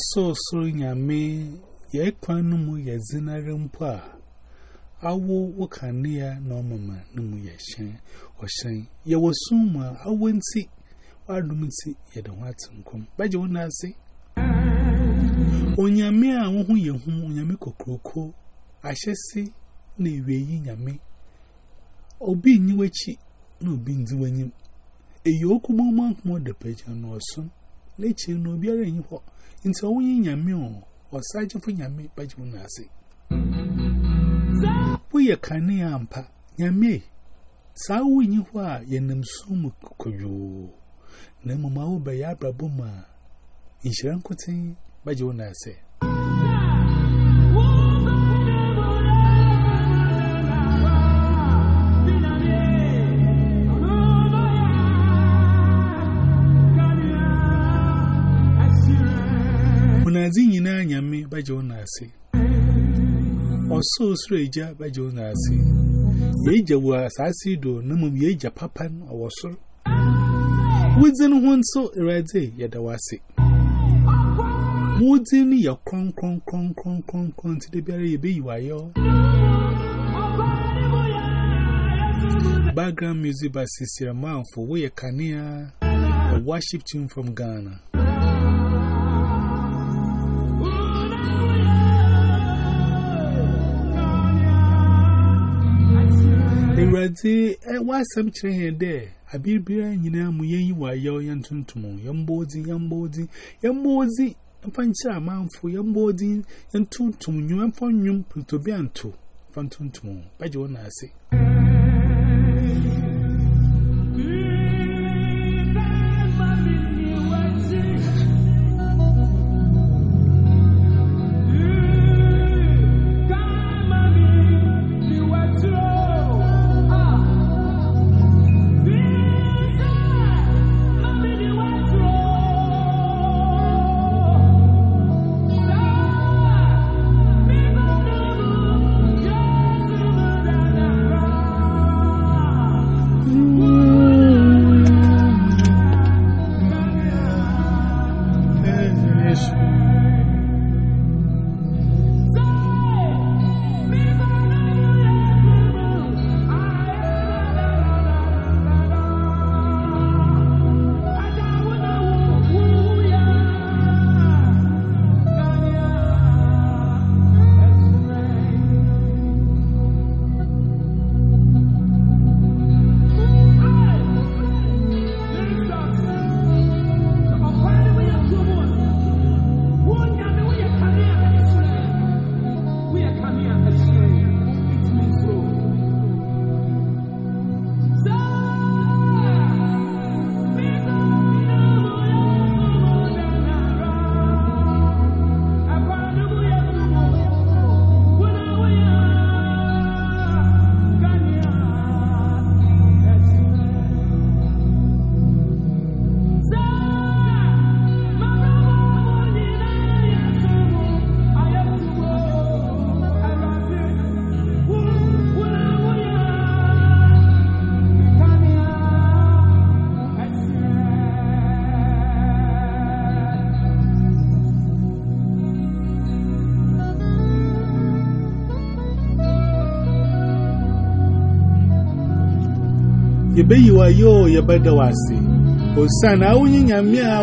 Also, so yame, ye quanumu ye zinarumpa. Awo wakania no mama numu ye shen or shen. Ye was suma, I wouldn't see. Why do me see ye the Watson come? But you won't say. Onyame a wo hu ye hu onyame kokroko ahyese na eweyi nyame obi nyi wachi na obi nzi wanyim eyi okumama nko de page no Lechi no be a in what. In so we in Yamil or Sergeant for Yami by Junasi. We are canny ampa, Yami. Saw we knew why Yenum Sumu Koyo. Nemo Mau by Abra Buma. In Sharankotin by Junasi. Munazi nyina nyame baje wo na ase Oso osoro eja baje wo na ase wo asase do na mum yeja papan awosoro Wuzin ho nso erade yeda wase Wuzin ya kron kron kron kron kron kron ti de biara yebe yiwayo Background music by Sisira Manfo we Kania a worship tune from Ghana Eradi, eh, why some train there? A bibia, you know, me, why you're young tuntum, young body, young body, young body, and pancha man for young body, and tuntum, you and for you to be unto, fantuntum, by ye be yi wa yo ye be da wase. Osana, unyi nyamia,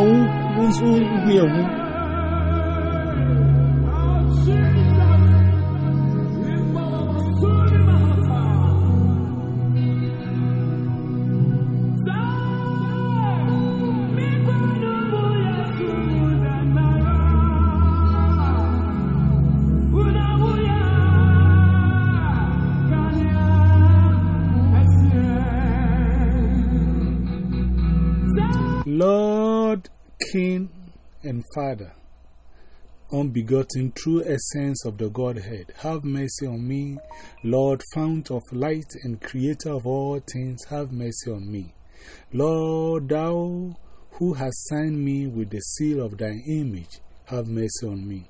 unsu, unyi ya wu. Father, unbegotten true essence of the Godhead, have mercy on me. Lord, fount of light and creator of all things, have mercy on me. Lord, thou who hast signed me with the seal of thy image, have mercy on me.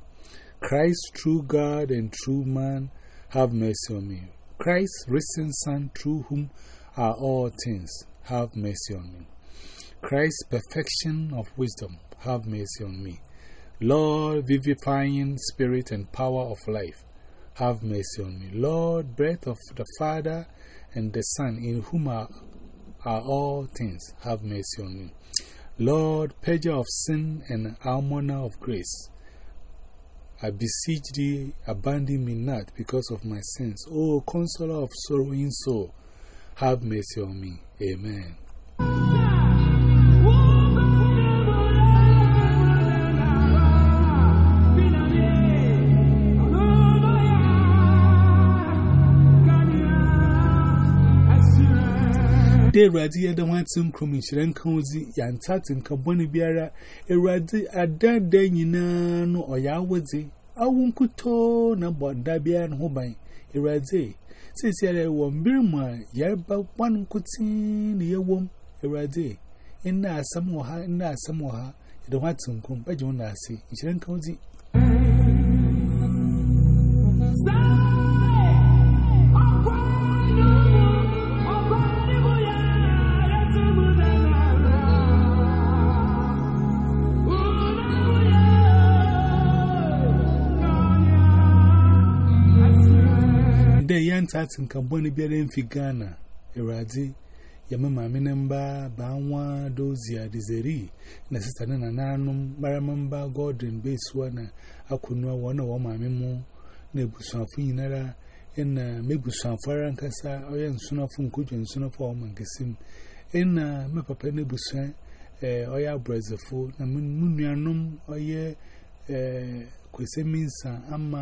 Christ, true God and true man, have mercy on me. Christ, risen Son, through whom are all things, have mercy on me. Christ, perfection of wisdom, have mercy on me. Lord, vivifying spirit and power of life, have mercy on me. Lord, breath of the Father and the Son, in whom are, are all things, have mercy on me. Lord, purger of sin and almoner of grace, I beseech thee, abandon me not because of my sins. O consoler of sorrowing soul, have mercy on me. Amen. Day ready, I don't want some crummy shrankozy, yantat carboni biara, a ready a dead day, you know, or yawazi. I won't kuto na bod dabian hobby, a ready. Says here, one birma, yerba one cutin, ye wom, a ready. In that some more, in that some more, ntati nke mgbe na bịara mfi Ghana. Eradi ya mama amina mba ba nwa dozia dizeri na sista nana n'anụ mbarama mba Gordon Besuwa na akwụnụa wana wa mami mụ na ebusuafu nyinara ina mebusuafu ara nkasa ọya nsunafu nkujo nsunafu ọma nkesi m. Ina mepapa eh, na ebusua ọya abrazafo na munuanum ọya eh, kwesị minsa ama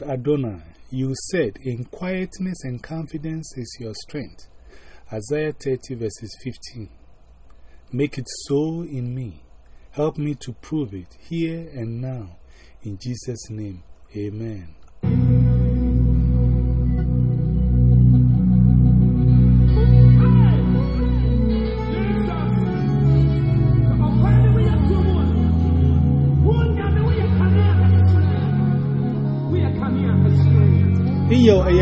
Lord Adonai, you said, In quietness and confidence is your strength. Isaiah 30 verses 15. Make it so in me. Help me to prove it here and now. In Jesus' name, amen.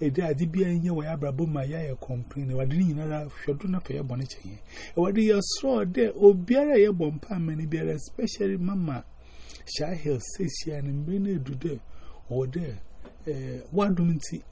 bia ya fa ede ade bia nye wa ya brabo ma ya ye complain. Wa de nyinara hwedo na fa ye bone chenye e wa de ye so de obiara ye bompa amani biara especially mama shahil sesia ne mbe na edude o de eh wadum nti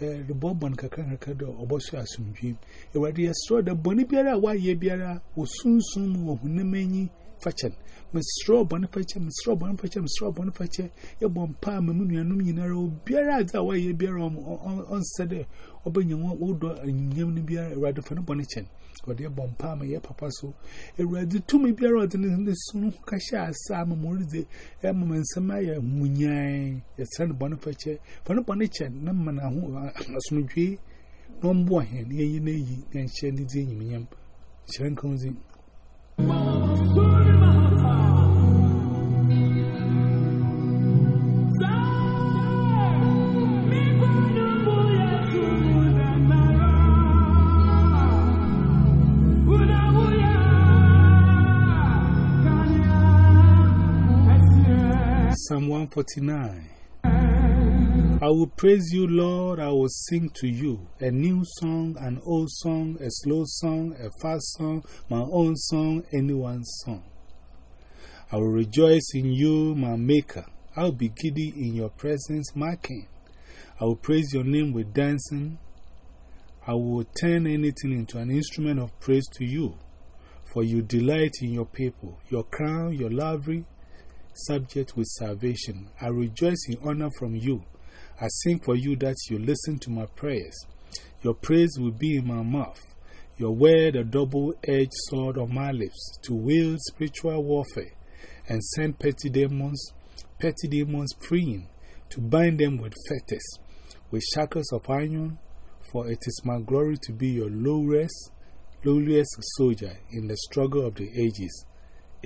eh de bobon kakra kakra de oboso asumdwi e wa de ye so de bone biara wa ye biara osunsun wo hunemanyi fachen fachin. Mr. Boniface, Mr. Boniface, Mr. Boniface, a bomb palm, a million, you know, beer out that way, beer on Saturday, or bring your old door and you beer rather for no bonnichin, or dear bomb palm, your papa so. A rather to me beer out in the soon Kasha, Sam, Morizi, Emma, and Samaya, Munyai, a son Boniface, for no bonnichin, no man, a smoothie, no boy, and ye, ye, and shandy, and yam, shankonzi. Psalm 149. I will praise you, Lord. I will sing to you a new song, an old song, a slow song, a fast song, my own song, anyone's song. I will rejoice in you, my Maker. I will be giddy in your presence, my King. I will praise your name with dancing. I will turn anything into an instrument of praise to you, for you delight in your people. Your crown, your livery, subject with salvation. I rejoice in honor from you. I sing for you that you listen to my prayers. Your praise will be in my mouth, your word a double edged sword on my lips, to wield spiritual warfare and send petty demons, petty demons freeing, to bind them with fetters, with shackles of iron. For it is my glory to be your lowest, lowliest soldier in the struggle of the ages.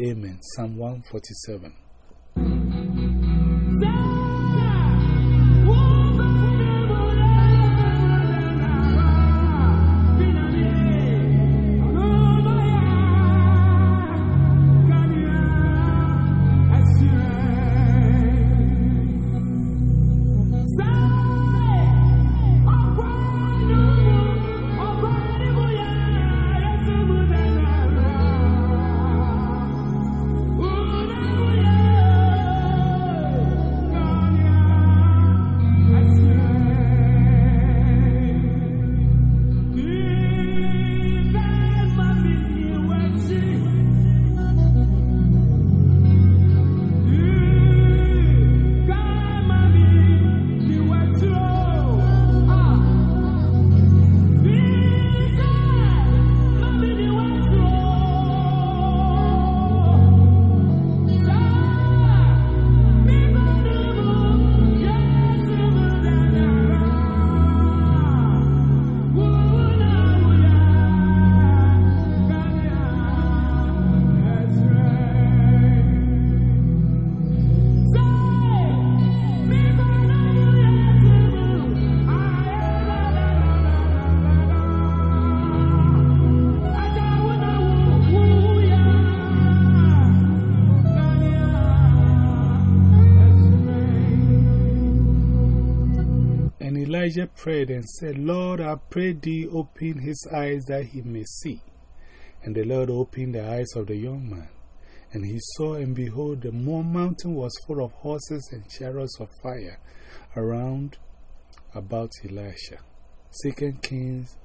Amen. Psalm 147. Elijah prayed and said, Lord, I pray thee, open his eyes that he may see. And the Lord opened the eyes of the young man. And he saw, and behold, the mountain was full of horses and chariots of fire around about Elisha. 2 Kings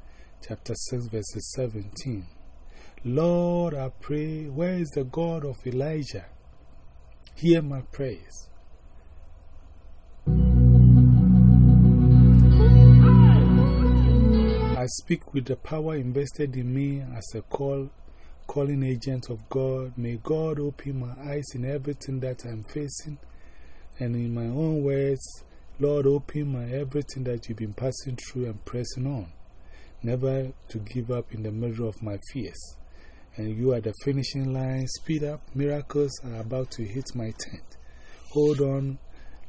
chapter 6, verses 17. Lord, I pray, where is the God of Elijah? Hear my praise. Speak with the power invested in me as a call, calling agent of God. May God open my eyes in everything that I'm facing. And in my own words, Lord, open my everything that you've been passing through and pressing on. Never to give up in the middle of my fears. And you are the finishing line. Speed up. Miracles are about to hit my tent. Hold on.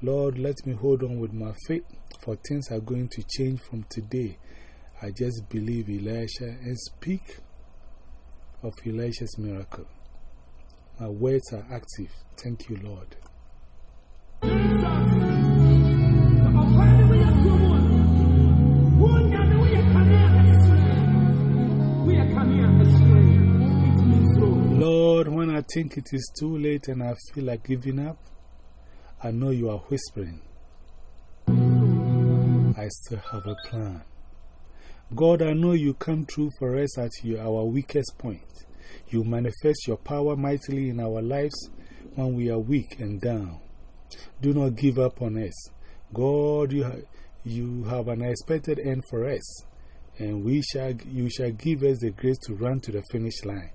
Lord, let me hold on with my faith, for things are going to change from today. I just believe Elisha and speak of Elisha's miracle. My words are active. Thank you, Lord. Lord, when I think it is too late and I feel like giving up, I know you are whispering. I still have a plan. God, I know you come true for us at our weakest point. You manifest your power mightily in our lives when we are weak and down. Do not give up on us. God, you, ha you have an expected end for us, and we shall, you shall give us the grace to run to the finish line.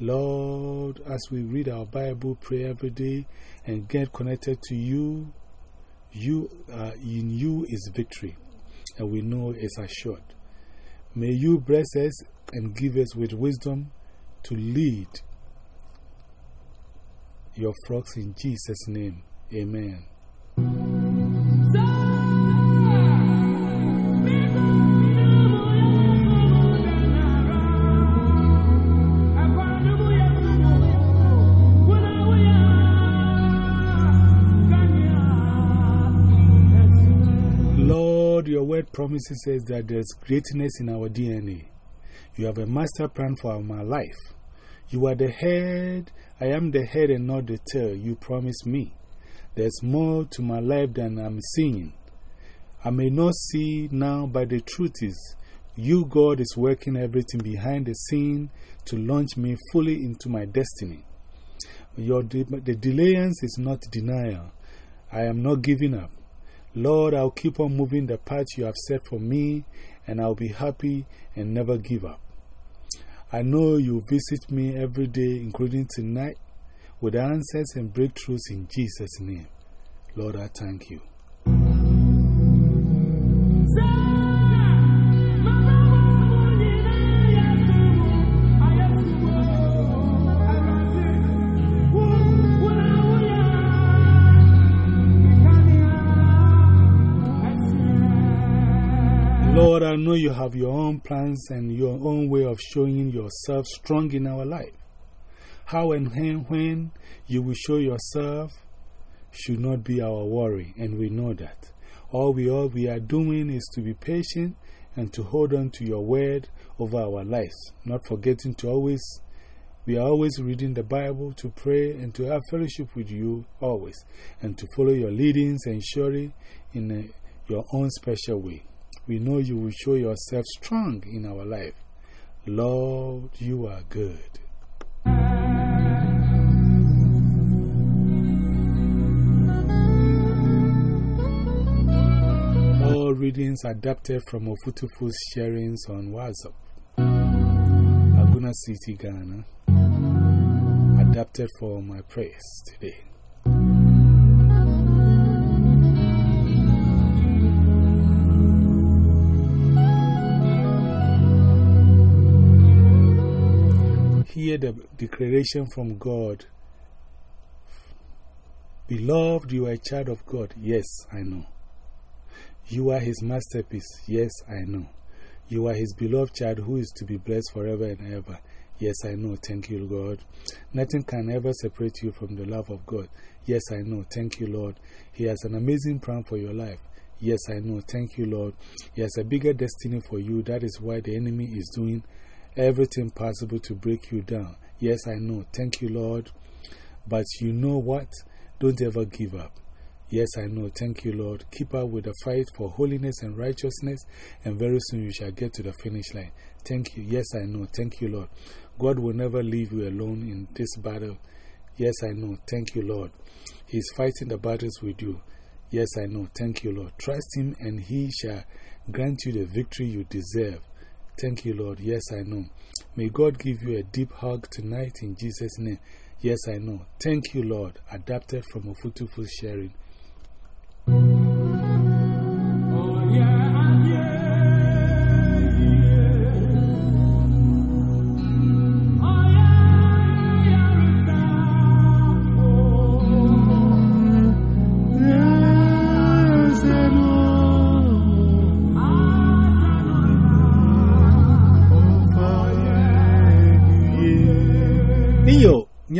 Lord, as we read our Bible, pray every day, and get connected to you, you uh, in you is victory and we know is assured. May you bless us and give us with wisdom to lead your flocks in Jesus' name. Amen. Promises us that there's greatness in our DNA. You have a master plan for my life. You are the head. I am the head and not the tail. You promised me. There's more to my life than I'm seeing. I may not see now, but the truth is, you, God, is working everything behind the scene to launch me fully into my destiny. Your de the delayance is not denial. I am not giving up. Lord, I'll keep on moving the path you have set for me, and I'll be happy and never give up. I know you visit me every day, including tonight, with answers and breakthroughs in Jesus' name. Lord, I thank you. Lord, I know you have your own plans and your own way of showing yourself strong in our life. How and when, when you will show yourself should not be our worry, and we know that. All we, all we are doing is to be patient and to hold on to your word over our lives, not forgetting to always, we are always reading the Bible, to pray, and to have fellowship with you always, and to follow your leadings and surely in a, your own special way we know you will show yourself strong in our life. Lord, you are good. All readings adapted from Ofutufu's sharings on WhatsApp. Aguna City, Ghana. Adapted for my prayers today. Hear the declaration from God Beloved, you are a child of God. Yes, I know. You are His masterpiece. Yes, I know. You are His beloved child who is to be blessed forever and ever. Yes, I know. Thank you, God. Nothing can ever separate you from the love of God. Yes, I know. Thank you, Lord. He has an amazing plan for your life. Yes, I know. Thank you, Lord. He has a bigger destiny for you. That is why the enemy is doing everything possible to break you down. Yes, I know. Thank you, Lord. But you know what? Don't ever give up. Yes, I know. Thank you, Lord. Keep up with the fight for holiness and righteousness, and very soon you shall get to the finish line. Thank you. Yes, I know. Thank you, Lord. God will never leave you alone in this battle. Yes, I know. Thank you, Lord. He is fighting the battles with you. Yes, I know. Thank you, Lord. Trust Him, and He shall grant you the victory you deserve. Thank you, Lord. Yes, I know. May God give you a deep hug tonight in Jesus' name. Yes, I know. Thank you, Lord. Adapted from a Ofutufu sharing. Oh,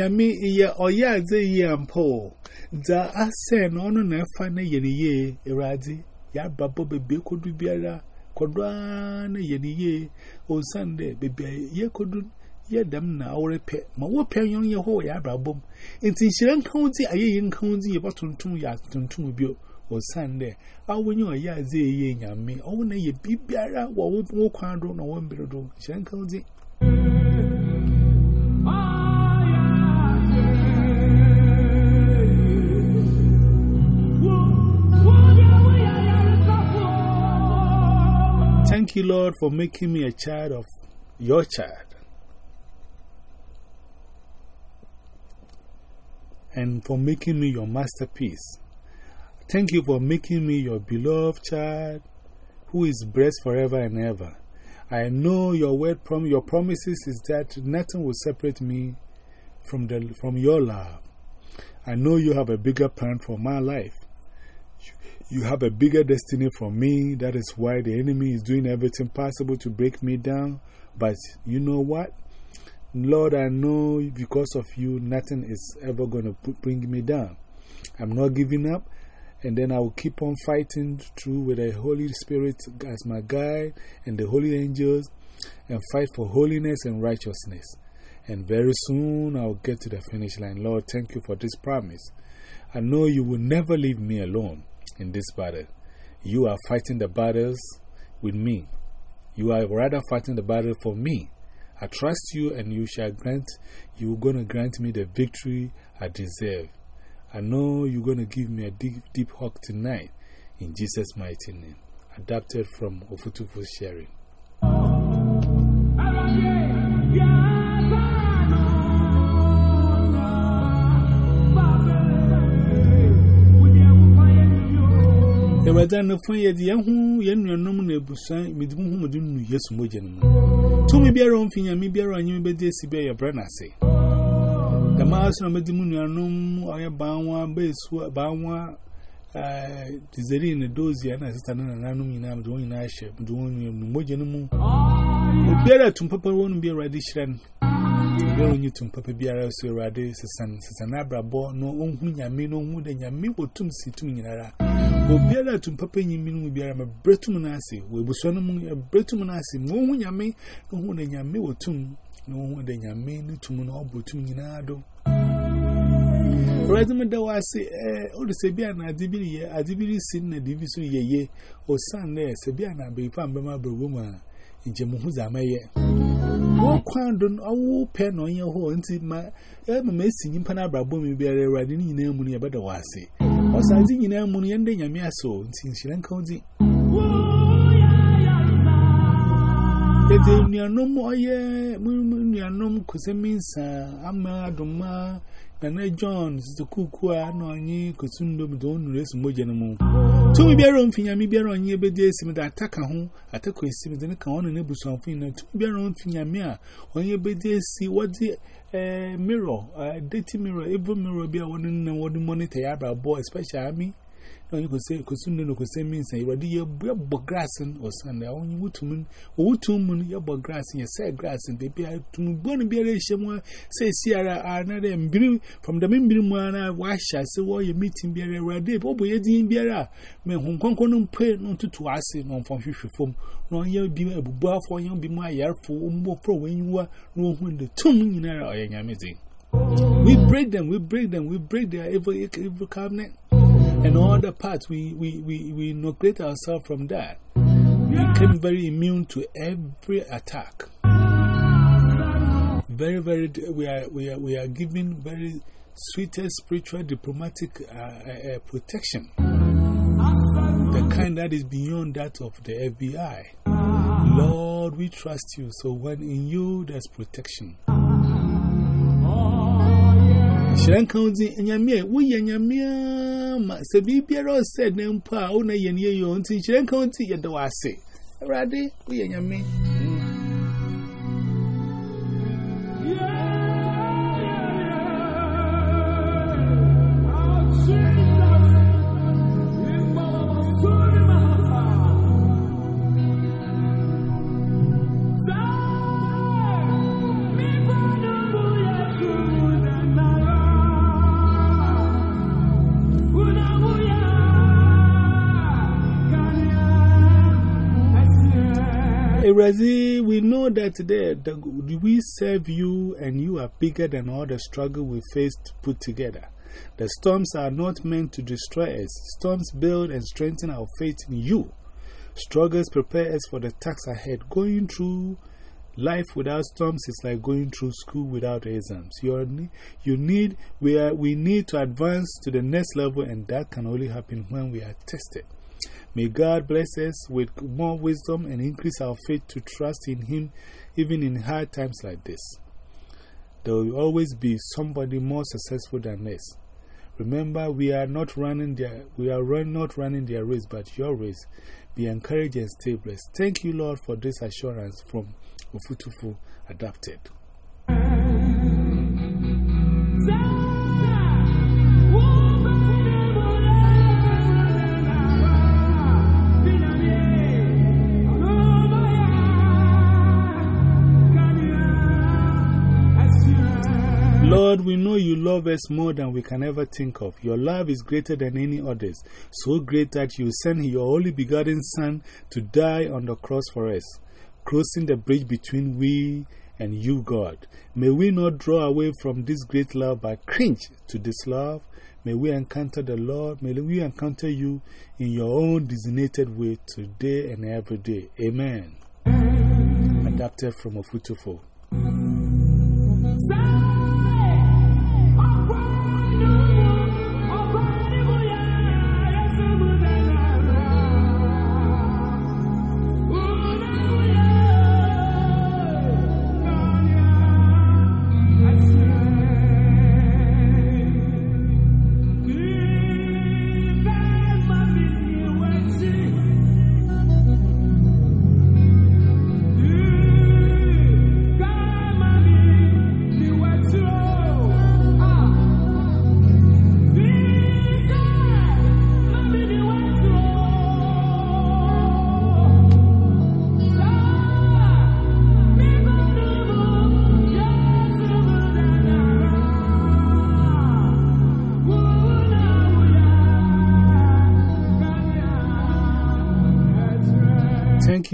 Nyame ya oya adze ya mpo. Da asen ono na fa na ye ye erade. Ya babo bebe kodu biara kodwa na ye ye on Sunday bebe ye kodu ye dam na awrepe. Ma wo pe yon ye ho ya brabom. Nti shire nkaunti aye ye nkaunti ye batuntum ya tuntum bio. On Sunday awonye oya adze ye nyame. Owo na ye bibiara wo wo kwadro na wo mbirodo. Shire nkaunti Thank you, Lord, for making me a child of your child. And for making me your masterpiece. Thank you for making me your beloved child who is blessed forever and ever. I know your word from your promises is that nothing will separate me from, the, from your love. I know you have a bigger plan for my life. You have a bigger destiny for me. That is why the enemy is doing everything possible to break me down. But you know what? Lord, I know because of you, nothing is ever going to bring me down. I'm not giving up, And then I will keep on fighting through with the Holy Spirit as my guide and the holy angels and fight for holiness and righteousness. And very soon I'll get to the finish line. Lord, thank you for this promise. I know you will never leave me alone in this battle. You are fighting the battles with me. You are rather fighting the battle for me. I trust you and you shall grant, you're going to grant me the victory I deserve. I know you're going to give me a deep, deep hug tonight in Jesus' mighty name. Adapted from Ofutufu Sharing. やばだなファイヤーでやんやんやんのむねぶさん、みずむむずむやすもじん。とみびゃらんふんやみびゃらんゆべでしべやぶらなせ。だましのめずむやのむあやばんわべすわばんわ。デザリンのドズやな、スタンダーなのみな、どんなしゃ、どんなもじんも。おべらとんぱぱわんべらでしらん。Very new to Papa Biara, so Rade, Sisan, Sisan Abrabo, no Ungu Yami, no Wood, and Yami will tum see to Minara. Obiara to Papa Yiminu Biara, my Bretumanasi, will be son of Bretumanasi, no one Yami, no one and Yami will tum, no one and Yami to Muno, but to Minado. Razum da wasi eh o de sebia na adibiri ye adibiri sin na divisu ye ye o san na sebia na be fam be ma be wo njem hụza amaghị nwoke ndụ ọwụ pe na onye hụ ntị ma emume esi nyimpa n'abrabọ m bịara ewe adị niile emuru ya bada wasị ọsa dị nyina emuru ya ndị nyame asọ ntị nhyira nka dị ede nnuanom ọyẹ nnuanom kosemi nsa ama adoma nana john sisi kuku a na onye kosu ndom dị onuru esu mmogya no mu. Mojanamo. Two me bear on Finya, me bear on ye bede sim that attack a home, attack a sim, then come on and able something, and two bear on Finya mea, on ye bede see what the mirror, a dirty mirror, every mirror be a one and one monitor, Abra boy, especially me. No, you or Sunday, only wood to moon, or moon, your the member one, I wash, I say, well, you meeting beer, a day, but boy, you beer, me home conquer pay no to to us, no from fish foam, no, you'll be a buff for you, be my year for more pro when you are no when the two million or amazing. We break them, we break them, we break their every evil cabinet and all the parts, we, we, we, we inoculate ourselves from that. We became very immune to every attack. Very, very, we are, we are, we are given very sweetest spiritual diplomatic uh, uh, protection. The kind that is beyond that of the FBI. Lord, we trust you. So when in you there's protection. ama. Sɛ biribiara ɔsɛ na mpo a wona yɛne yɛyɛ ɔnti nhyerɛ nka wo nti yɛda w ase. Awurade Razi, we know that we serve you and you are bigger than all the struggle we faced put together. The storms are not meant to destroy us. Storms build and strengthen our faith in you. Struggles prepare us for the tasks ahead. Going through life without storms is like going through school without exams. You're, you need, we, are, we need to advance to the next level, and that can only happen when we are tested. May God bless us with more wisdom and increase our faith to trust in Him even in hard times like this. There will always be somebody more successful than us. Remember, we are not running their, we are run, not running their race, but your race. Be encouraged and stay blessed. Thank you, Lord, for this assurance from Ufutufu Adapted. Lord, we know you love us more than we can ever think of. Your love is greater than any others, so great that you sent your only begotten Son to die on the cross for us, crossing the bridge between we and you, God. May we not draw away from this great love but cringe to this love. May we encounter the Lord. May we encounter you in your own designated way today and every day. Amen. Adapted from Ofutufo.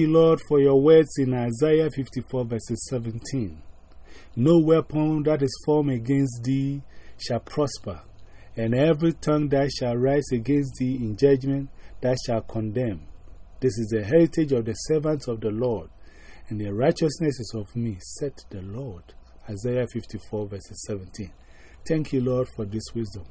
Lord, for your words in Isaiah 54, verses 17. No weapon that is formed against thee shall prosper, and every tongue that shall rise against thee in judgment that shall condemn. This is the heritage of the servants of the Lord, and the righteousness is of me, said the Lord. Isaiah 54, verses 17. Thank you, Lord, for this wisdom.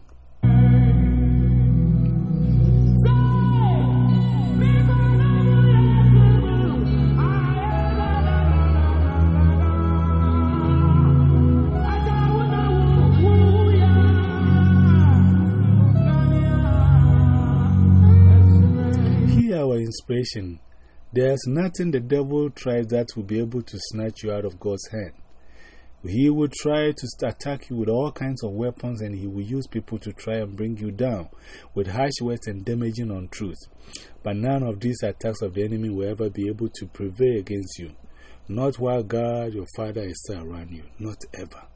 Inspiration. There's nothing the devil tries that will be able to snatch you out of God's hand. He will try to attack you with all kinds of weapons, and he will use people to try and bring you down with harsh words and damaging untruth. But none of these attacks of the enemy will ever be able to prevail against you. Not while God, your Father, is still around you. Not ever.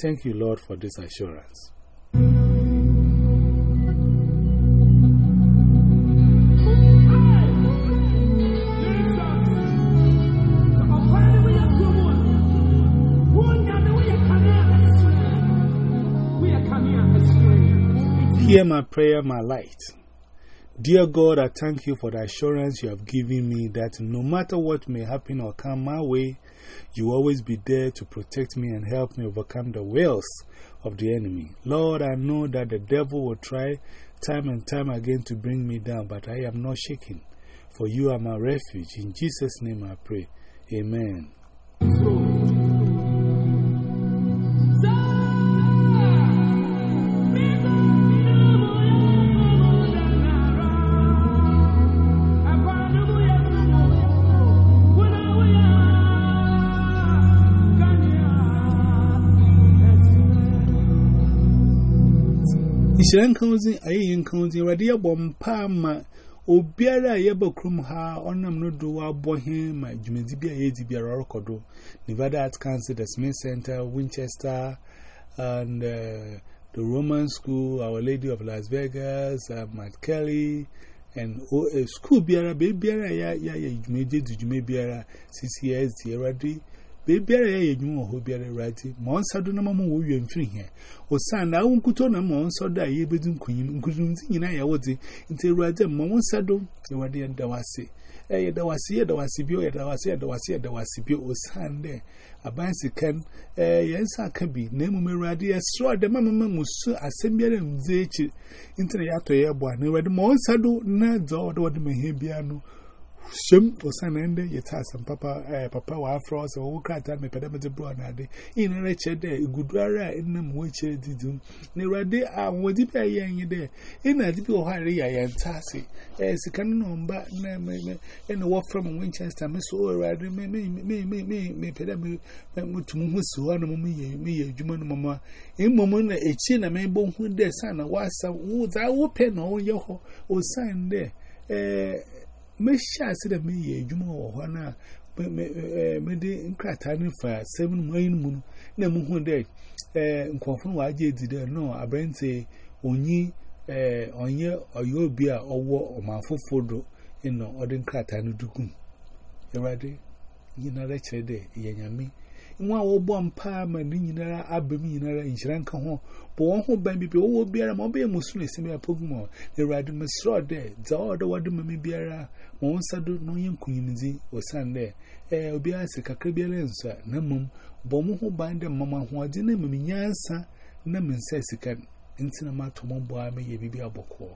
Thank you, Lord, for this assurance. Hear my prayer, my light. Dear God, I thank you for the assurance you have given me that no matter what may happen or come my way, you always be there to protect me and help me overcome the wills of the enemy. Lord, I know that the devil will try time and time again to bring me down, but I am not shaken, for you are my refuge. In Jesus' name I pray. Amen. My Jimizibia Yazibia Rokodo, Nevada Arts the Smith Center, Winchester, and uh, the Roman School, Our Lady of Las Vegas, uh, Matt Kelly, and eh, school Biara, Baby Biara, ya, ya, ya, Jumeji, Jumebiara, CCS, Tierra. Baby, I knew who be a righty. Monsa do no more will you free here. O son, I won't put on a monster that ye bedin queen, couldn't see in I was into rather monsa do, you were the Dawasi. Eh, there was here, there was Sibio, there was here, there was here, there was Sibio, o son there. A bicycle, eh, yes, I can be. Name me ready as so the mamma musu assembly and zechi into the yato airborne. Never the monsa do, not the order what may he be. Shim was an end, yet has some papa, eh, papa, wa frost, or crat and me pedamate brown ade. In a wretched day, good rara in them which did you. Near day, I would dip a young day. In a deep hurry, I am tassy. As a canon, but and a walk from Winchester, Miss O'Reilly, me, me, me, me, me, me, pedamate to Musu, and me, me, Juman mamma. In moment, a chin, a man bone who their son, was some woods, I will pen on your or sign there. Eh. Mesha said that me, a Juma or Hana, Mede Cratani for seven million moon, no moon day, and confirm why I did no, I brand say, only onye oyobi a owo omafofodo ino odin Cratani dukum. Erade, you know that chede, yanyami. nwa ọgbọ mpa ma ndị nyinara abụ m nyinara nhyira nka ho. Bụ wọn ho ban bibi ọwọ biara ma ọ bụghị musu na esemi apụghị ma ewurade mesịrị ọdị dza ọdị wadị mmemme biara ma ọ nsa do na onye nkunyinzi osan dị ee obiara si kakra biara nso a na mmom bụ ọmụ ho ban dị mmama ho ọdị na mmemme nyansa na mmemme nsa sika ntị na mma atọ mọ bụ ama yie bibi abọkọ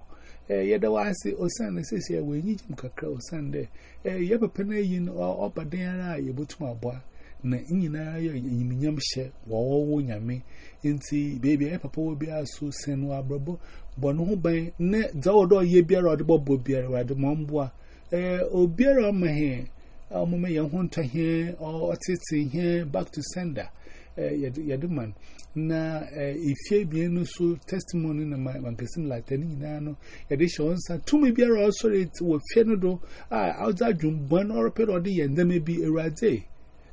yɛda wase osan na sisi a wɔnyi gyem kakra osan dɛ yɛpɛpɛ no ayi no ɔba dan ara a yɛbɛtum aboa. na nyinaa yɛ nyimnyam hyɛ wɔwɔwɔ nyame nti beebi e a papa wɔ biara so sɛn wɔ abrabɔ bɔ ne ho ban ne dza wɔ dɛ ɔyɛ biara ɔde bɔbɔ biara wɔde ma ɔmboa ɛɛ obiara ɔma he ɔmoma yɛn ho ntɔ hɛ ɔtete hɛ back to sender ɛɛ yɛde yɛde ma na ɛɛ efie no so testimony na ma mankasi mu lata ne no yɛde hyɛ wɔn nsa tumi biara ɔsɔre wɔ fie no do a ɔdze adwumbɔn ɔrepɛ dɛ ɔde yɛ ndɛmɛ bi ewuradze.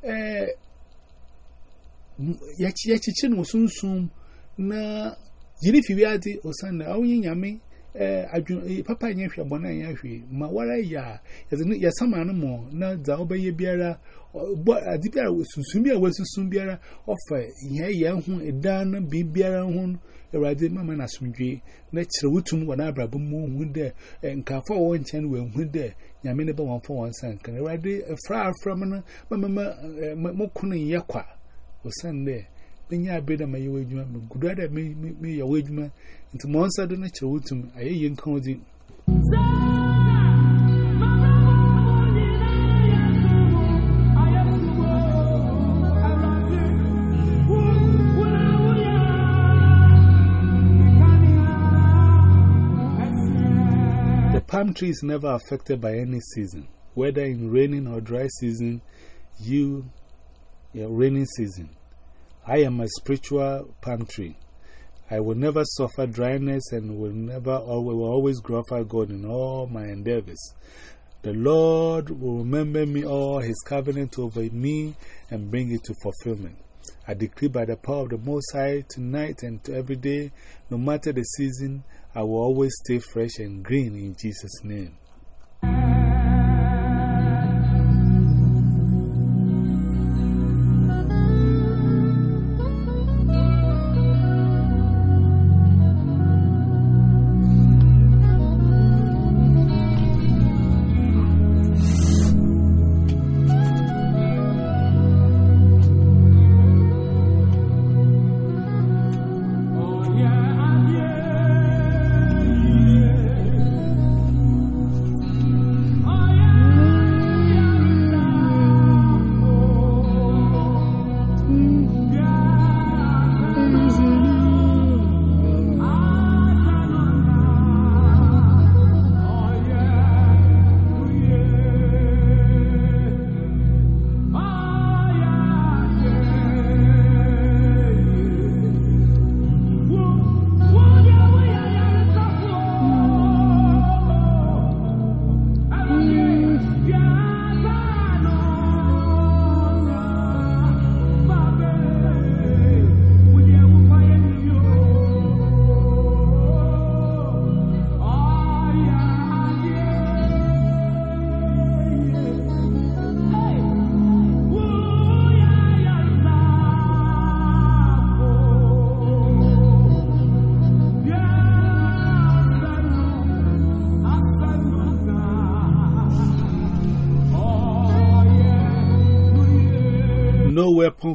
Eh yachi yachi chin wosunsum na yiri fi adi osan na awunyi nyame eh adwun papa nya hwe bona nya hwe ma wara ya ya sama no mo na za obeye biara adi biara wosunsum bia wosunsum biara ofa ye ye hu edan na bi biara hu Erade mama na sumdwe na kire wutum wa na abrabọ mu hu de nkafo wo nchen we hu de nyame ne ba wɔn fɔ wɔn nsa nka awurade fra afra mu no mamama eh, mokunu nyɛ kwa. Osiane dɛ menya abere dɛ mayɛ w'adwuma megudua dɛ meyɛ w'adwuma nti ma ɔnsa do no kyerɛ wotum tree is never affected by any season, whether in raining or dry season, you, your raining season. I am a spiritual palm tree. I will never suffer dryness and will never always, will always glorify God in all my endeavors. The Lord will remember me all his covenant over me and bring it to fulfillment. I decree by the power of the Most High tonight and to every day, no matter the season, I will always stay fresh and green in Jesus' name.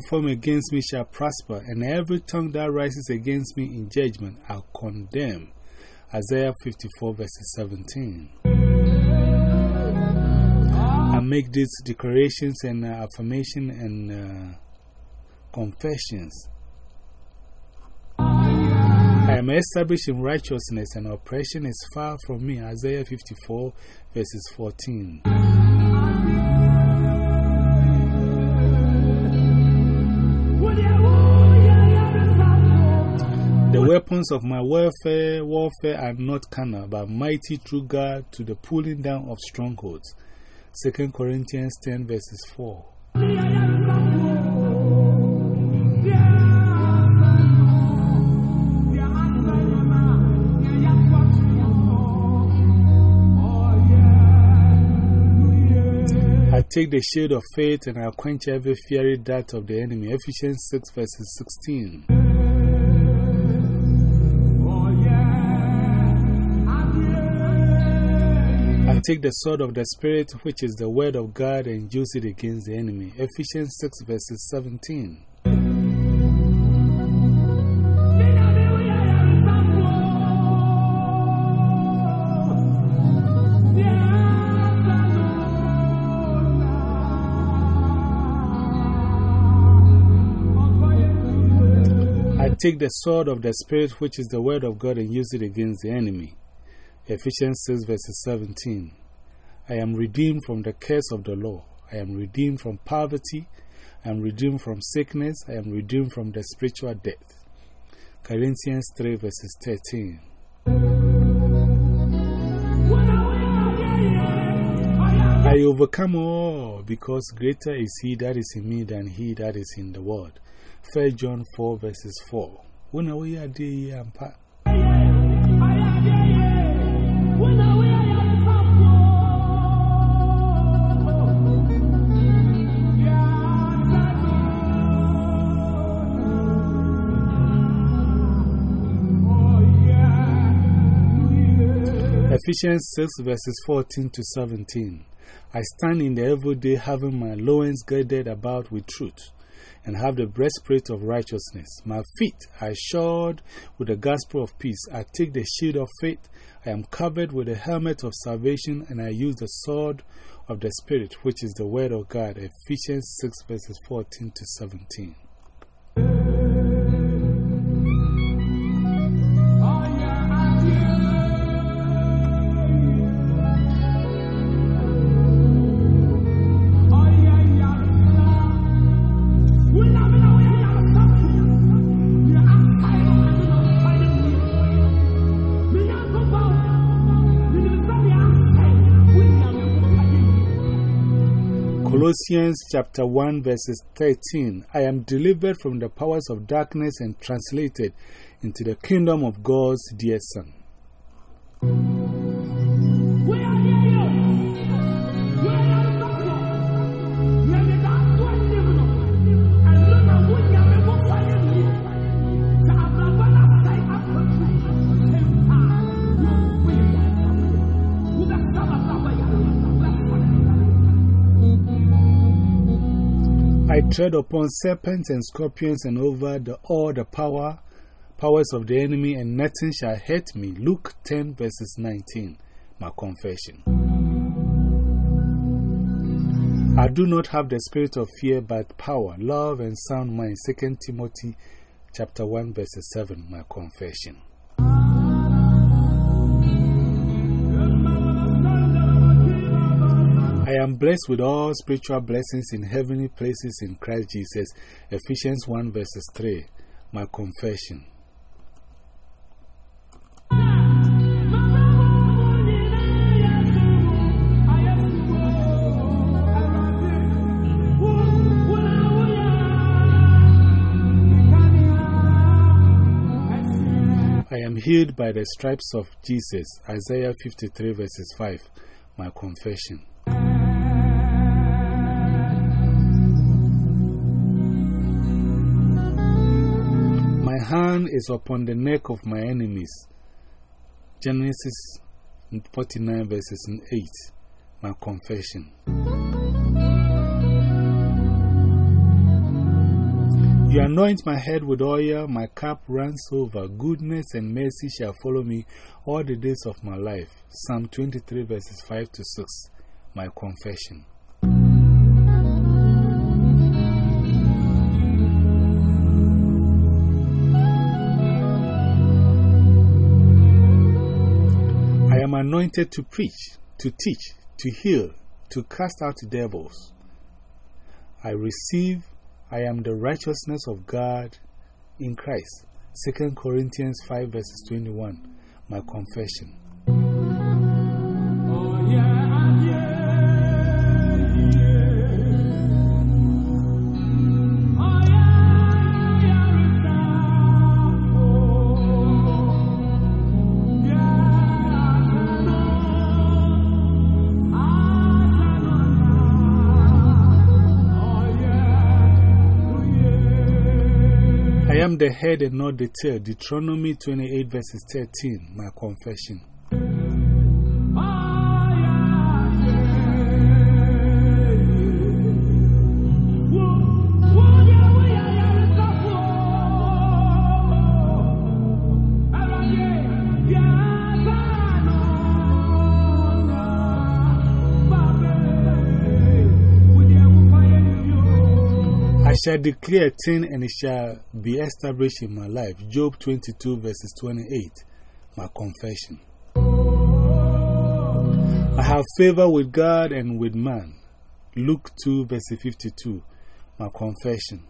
Weapon formed against me shall prosper, and every tongue that rises against me in judgment I'll condemn. Isaiah 54, verses 17. I make these declarations and uh, affirmation and uh, confessions. I am established in righteousness, and oppression is far from me. Isaiah 54, verses 14. Weapons of my warfare, warfare are not carnal, but mighty through God to the pulling down of strongholds. 2 Corinthians 10 verses 4. I take the shield of faith and I quench every fiery dart of the enemy. Ephesians 6 verses 16. Take the sword of the Spirit, which is the word of God, and use it against the enemy. Ephesians 6 verses 17. I take the sword of the Spirit, which is the word of God, and use it against the enemy. Ephesians 6, verses 17. I am redeemed from the curse of the law. I am redeemed from poverty. I am redeemed from sickness. I am redeemed from the spiritual death. Corinthians 3, verses 13. I overcome all because greater is he that is in me than he that is in the world. 1 John 4 verses 4. Ephesians 6 verses 14 to 17. I stand in the everyday having my loins girded about with truth and have the breastplate of righteousness. My feet are shod with the gospel of peace. I take the shield of faith. I am covered with the helmet of salvation, and I use the sword of the Spirit, which is the word of God. Ephesians 6 verses 14 to 17. Colossians chapter 1 verses 13 I am delivered from the powers of darkness and translated into the kingdom of God's dear Son. I tread upon serpents and scorpions and over the, all the power, powers of the enemy, and nothing shall hurt me. Luke 10 verses 19. My confession. I do not have the spirit of fear, but power, love, and sound mind. 2 Timothy chapter 1 verses 7. My confession. I am blessed with all spiritual blessings in heavenly places in Christ Jesus. Ephesians 1 verses 3. My confession. I am healed by the stripes of Jesus. Isaiah 53 verses 5. My confession. Hand is upon the neck of my enemies. Genesis 49 verses 8. My confession. You anoint my head with oil, my cup runs over. Goodness and mercy shall follow me all the days of my life. Psalm 23 verses 5 to 6. My confession. Anointed to preach, to teach, to heal, to cast out devils. I receive, I am the righteousness of God in Christ. 2 Corinthians 5 verses 21. My confession. Oh, the head and not the tail. Deuteronomy 28 verses 13, my confession. Shall declare a thing and it shall be established in my life. Job 22 verses 28, my confession. I have favor with God and with man. Luke 2 verse 52, my confession.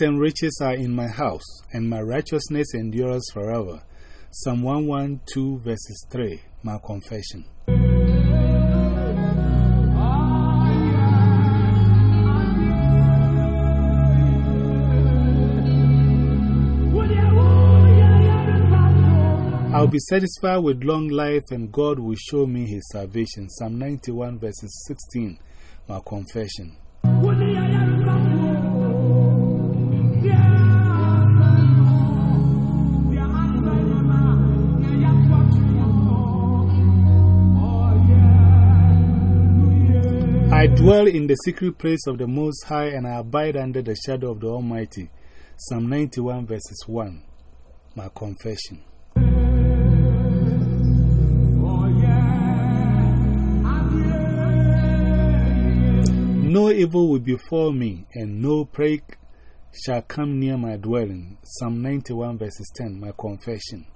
And riches are in my house, and my righteousness endures forever. Psalm 112, verses 3, my confession. I'll be satisfied with long life, and God will show me his salvation. Psalm 91, verses 16, my confession. I dwell in the secret place of the Most High, and I abide under the shadow of the Almighty. Psalm 91, verses 1. My confession. No evil will befall me, and no plague shall come near my dwelling. Psalm 91, verses 10. My confession.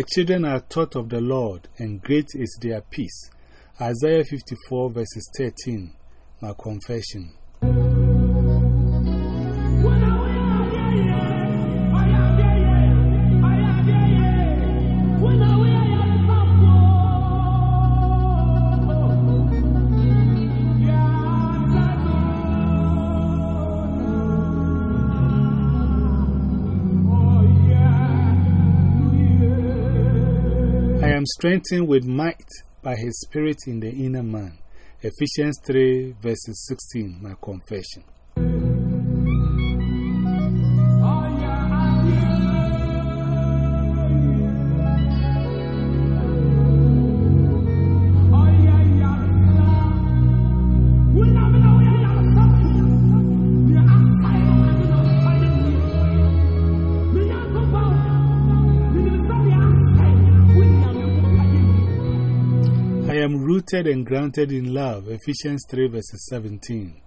My children are taught of the Lord, and great is their peace. Isaiah 54 verses 13, my confession. Am strengthened with might by his spirit in the inner man. Ephesians 3 verses 16, my confession. Rooted and grounded in love. Ephesians 3 verses 17.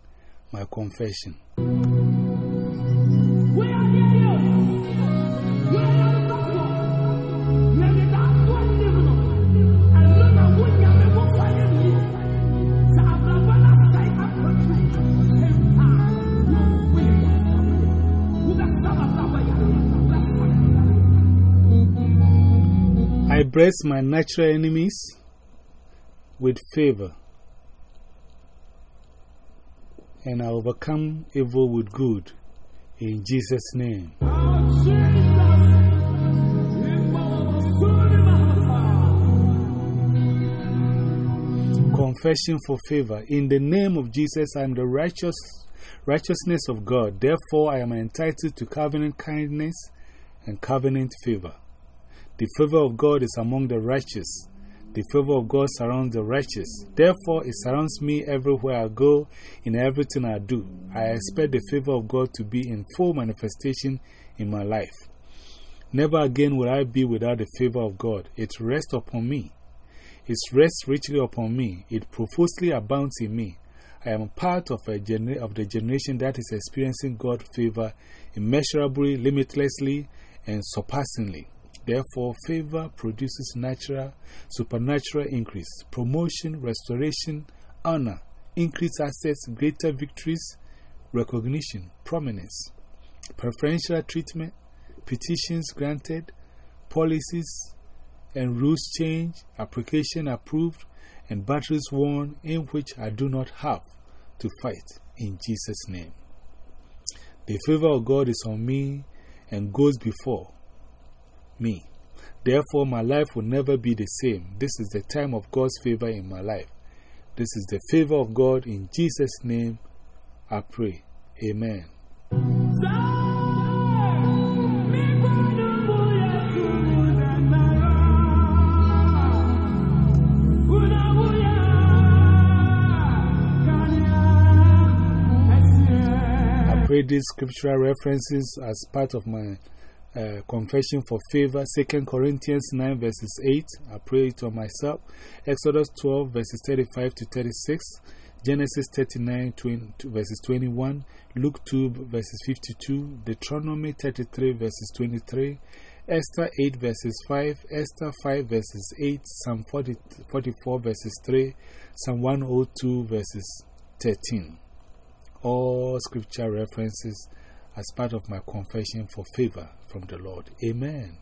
My confession. I brace my natural enemies with favor, and I overcome evil with good. In Jesus' name. Confession for favor. In the name of Jesus, I am the righteous, righteousness of God. Therefore, I am entitled to covenant kindness and covenant favor. The favor of God is among the righteous. The favor of God surrounds the righteous. Therefore, it surrounds me everywhere I go, in everything I do. I expect the favor of God to be in full manifestation in my life. Never again will I be without the favor of God. It rests upon me. It rests richly upon me. It profusely abounds in me. I am part of, a of the generation that is experiencing God's favor immeasurably, limitlessly, and surpassingly. Therefore, favor produces natural, supernatural increase, promotion, restoration, honor, increased access, greater victories, recognition, prominence, preferential treatment, petitions granted, policies and rules changed, application approved, and battles won in which I do not have to fight in Jesus' name. The favor of God is on me and goes before me. Therefore, my life will never be the same. This is the time of God's favor in my life. This is the favor of God in Jesus' name. I pray. Amen. I pray these scriptural references as part of my uh, confession for favor. 2 Corinthians 9 verses 8. I pray it on myself. Exodus 12 verses 35 to 36. Genesis 39 20, verses 21. Luke 2 verses 52. Deuteronomy 33 verses 23. Esther 8 verses 5. Esther 5 verses 8. Psalm 40, 44 verses 3. Psalm 102 verses 13. All scripture references as part of my confession for favor from the Lord. Amen.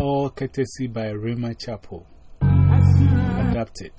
All courtesy by Rhema Chapel. Adapted.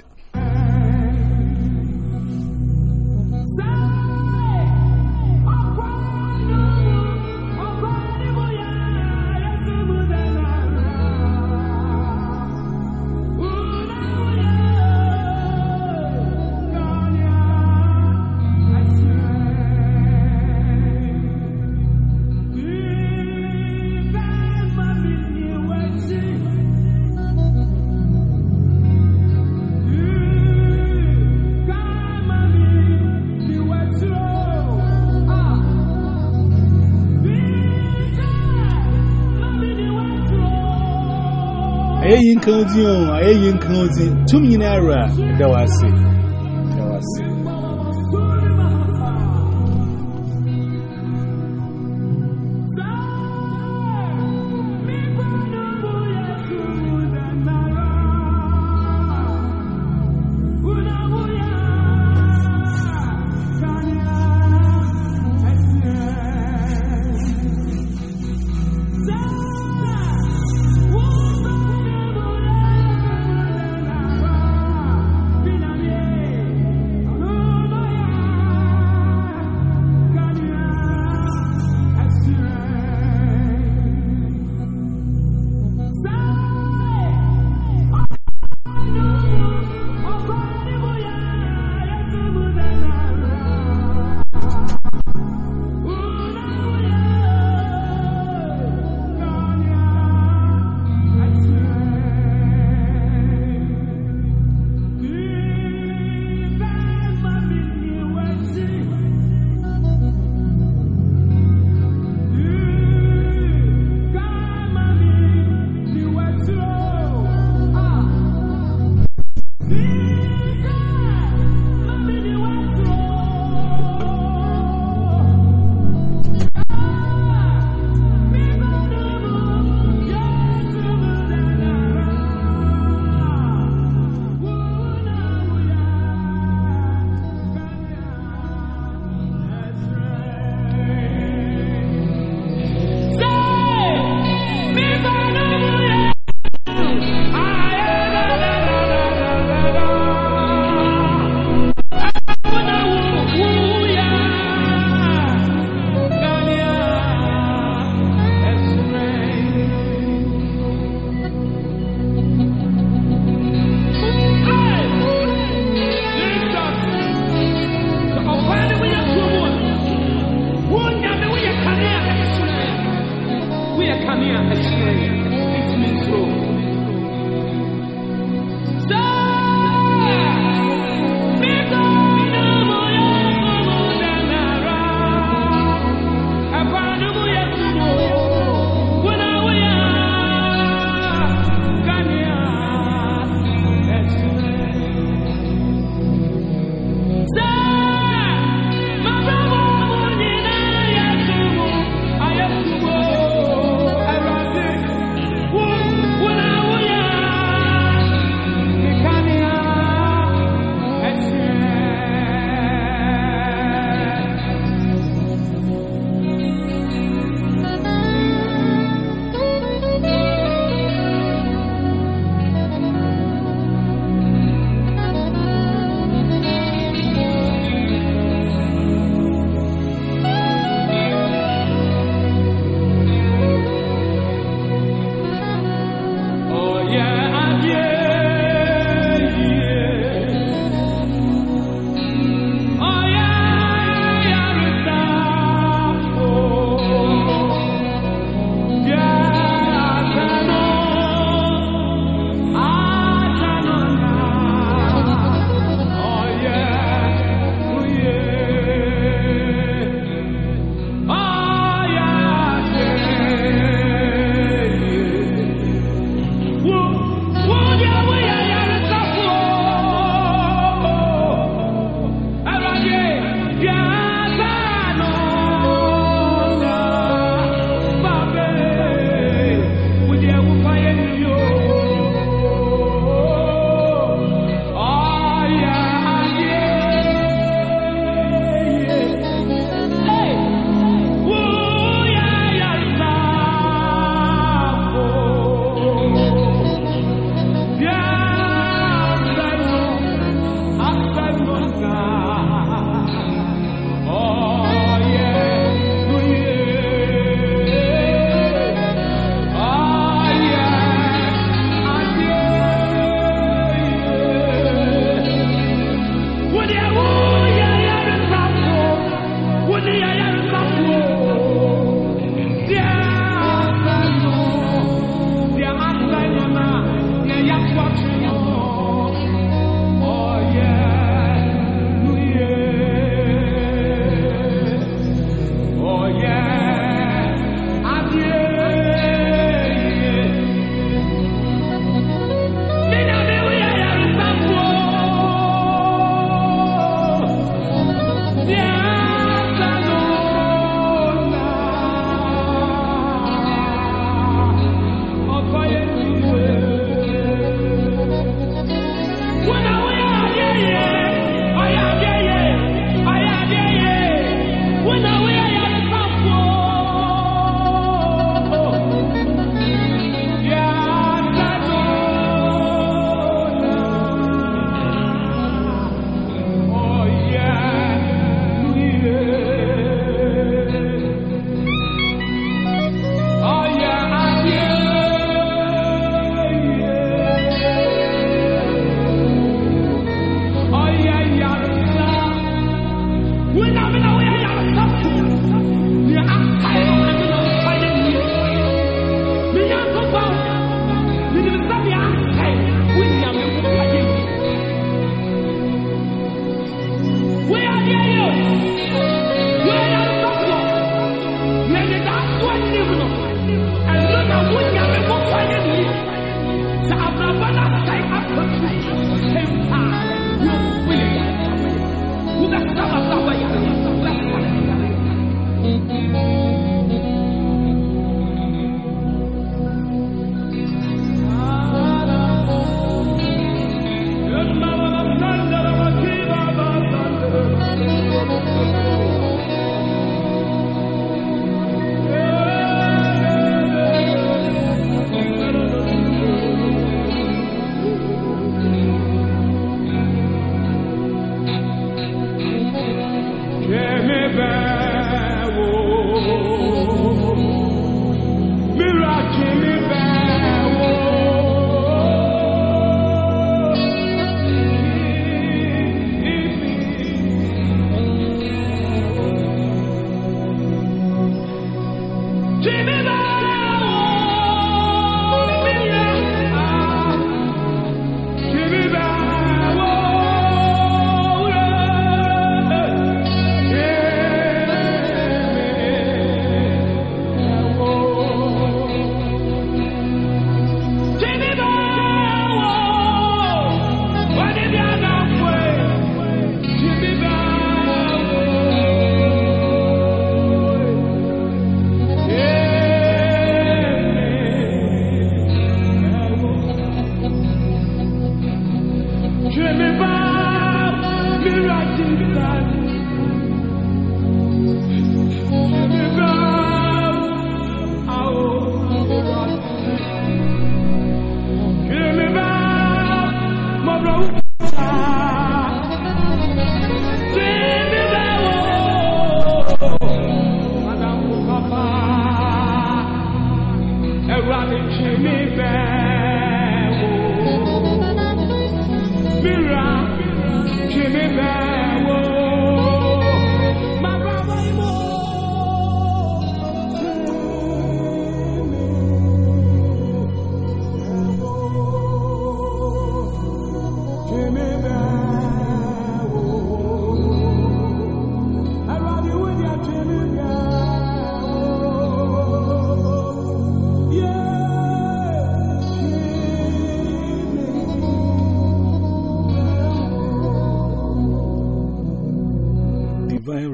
nkan odin o ayɛ yɛ nkan odin tum nyinaa ara da wase.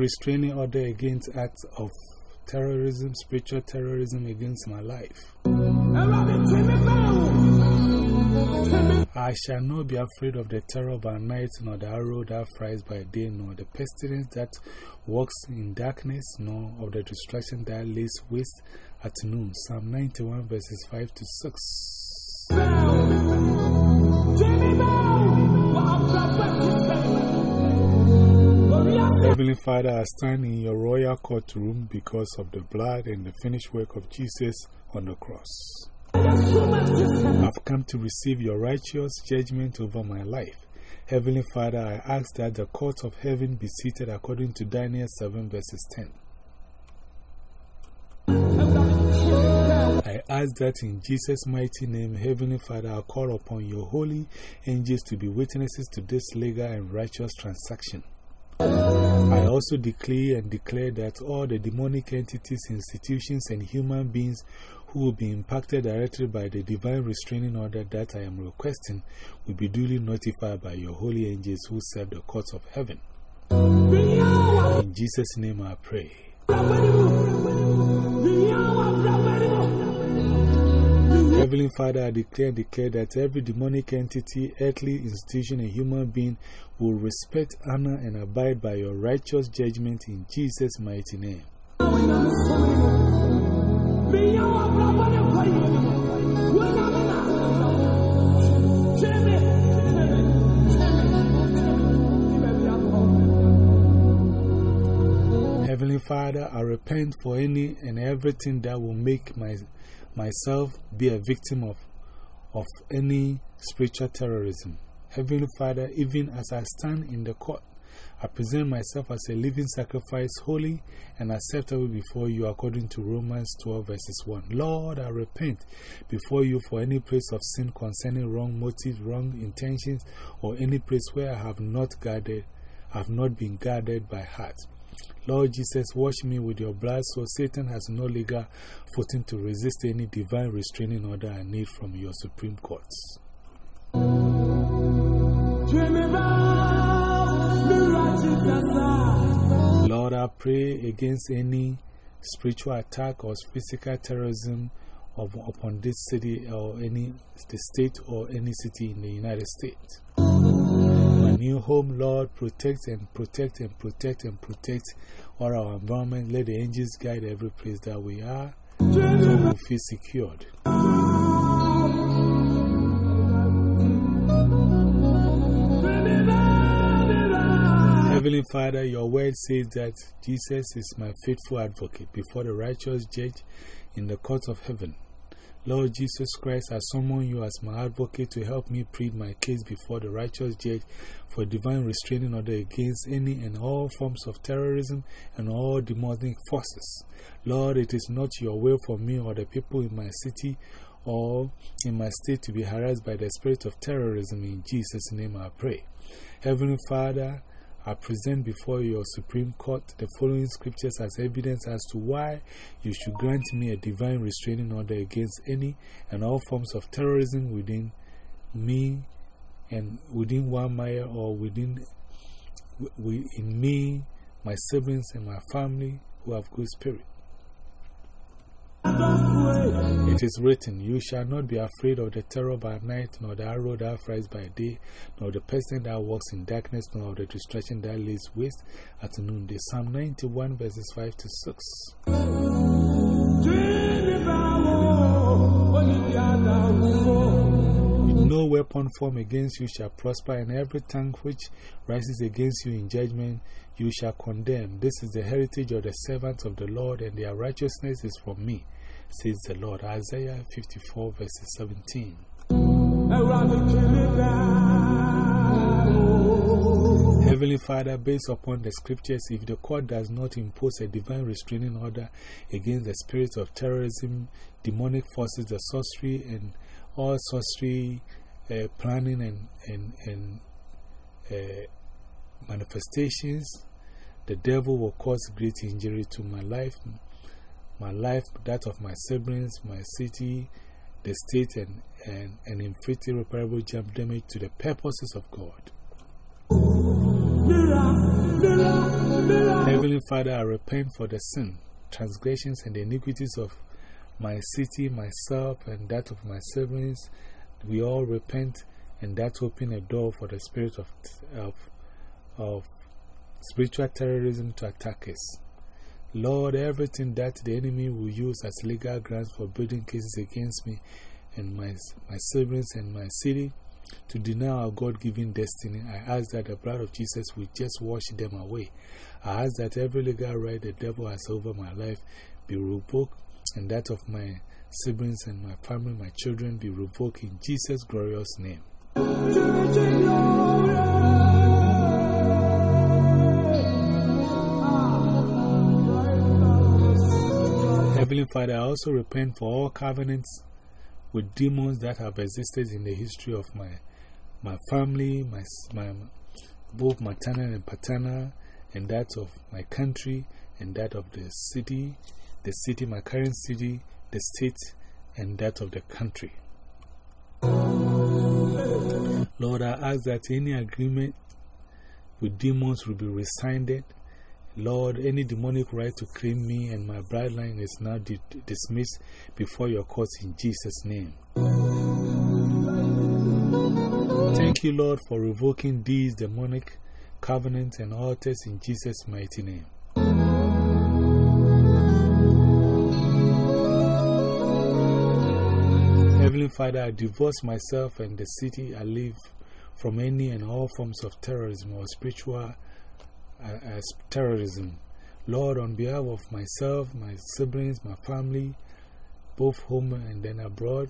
Restraining order against acts of terrorism, spiritual terrorism against my life. I shall not be afraid of the terror by night, nor the arrow that flies by day, nor the pestilence that walks in darkness, nor of the destruction that lays waste at noon. Psalm 91, verses 5 to 6. Heavenly Father, I stand in your royal courtroom because of the blood and the finished work of Jesus on the cross. I've come to receive your righteous judgment over my life. Heavenly Father, I ask that the court of heaven be seated according to Daniel 7 verses 10. I ask that in Jesus' mighty name, Heavenly Father, I call upon your holy angels to be witnesses to this legal and righteous transaction. I also declare and declare that all the demonic entities, institutions, and human beings who will be impacted directly by the divine restraining order that I am requesting will be duly notified by your holy angels who serve the courts of heaven. In Jesus' name I pray. Heavenly Father, I declare declare that every demonic entity, earthly institution, and human being will respect, honor, and abide by your righteous judgment in Jesus' mighty name. Heavenly Father, I repent for any and everything that will make my myself be a victim of, of any spiritual terrorism. Heavenly Father, even as I stand in the court, I present myself as a living sacrifice, holy and acceptable before you, according to Romans 12, verses 1. Lord, I repent before you for any place of sin concerning wrong motives, wrong intentions, or any place where I have not guarded, have not been guarded by heart. Lord Jesus, wash me with your blood so Satan has no legal footing to resist any divine restraining order I need from your Supreme Courts. Lord, I pray against any spiritual attack or physical terrorism of, upon this city or any the state or any city in the United States. New home, Lord, protect and protect and protect and protect all our environment. Let the angels guide every place that we are so we feel secured. Heavenly Father, your word says that Jesus is my faithful advocate before the righteous judge in the court of heaven. Lord Jesus Christ, I summon you as my advocate to help me plead my case before the righteous judge for divine restraining order against any and all forms of terrorism and all demonic forces. Lord, it is not your will for me or the people in my city or in my state to be harassed by the spirit of terrorism. In Jesus' name I pray. Heavenly Father, I present before your Supreme Court the following scriptures as evidence as to why you should grant me a divine restraining order against any and all forms of terrorism within me and within one mile or within in me, my siblings, and my family who have good spirit. It is written, You shall not be afraid of the terror by night, nor the arrow that flies by day, nor the person that walks in darkness, nor the destruction that lays waste at noonday. Psalm 91, verses 5 to 6. No weapon formed against you shall prosper, and every tongue which rises against you in judgment you shall condemn. This is the heritage of the servants of the Lord, and their righteousness is from me says the Lord. Isaiah 54, verses 17. Heavenly Father, based upon the scriptures, if the court does not impose a divine restraining order against the spirits of terrorism, demonic forces, the sorcery, and all sorcery uh, planning and, and, and uh, manifestations, the devil will cause great injury to my life, my life, that of my siblings, my city, the state, and, and, and inflict irreparable damage to the purposes of God. Heavenly Father, I repent for the sin, transgressions, and iniquities of my city, myself, and that of my siblings. We all repent, and that open a door for the spirit of, of, of spiritual terrorism to attack us. Lord, everything that the enemy will use as legal grounds for building cases against me and my, my siblings and my city to deny our God given destiny, I ask that the blood of Jesus will just wash them away. I ask that every legal right the devil has over my life be revoked and that of my siblings and my family, my children be revoked in Jesus' glorious name. Heavenly Father, I also repent for all covenants with demons that have existed in the history of my, my family, my, my, both maternal and paternal, and that of my country, and that of the city, the city, my current city, the state, and that of the country. Lord, I ask that any agreement with demons will be rescinded Lord, any demonic right to claim me and my bloodline is now dismissed before your courts in Jesus' name. Thank you, Lord, for revoking these demonic covenants and altars in Jesus' mighty name. Heavenly Father, I divorce myself and the city I live from any and all forms of terrorism or spiritual as terrorism. Lord, on behalf of myself, my siblings, my family, both home and then abroad,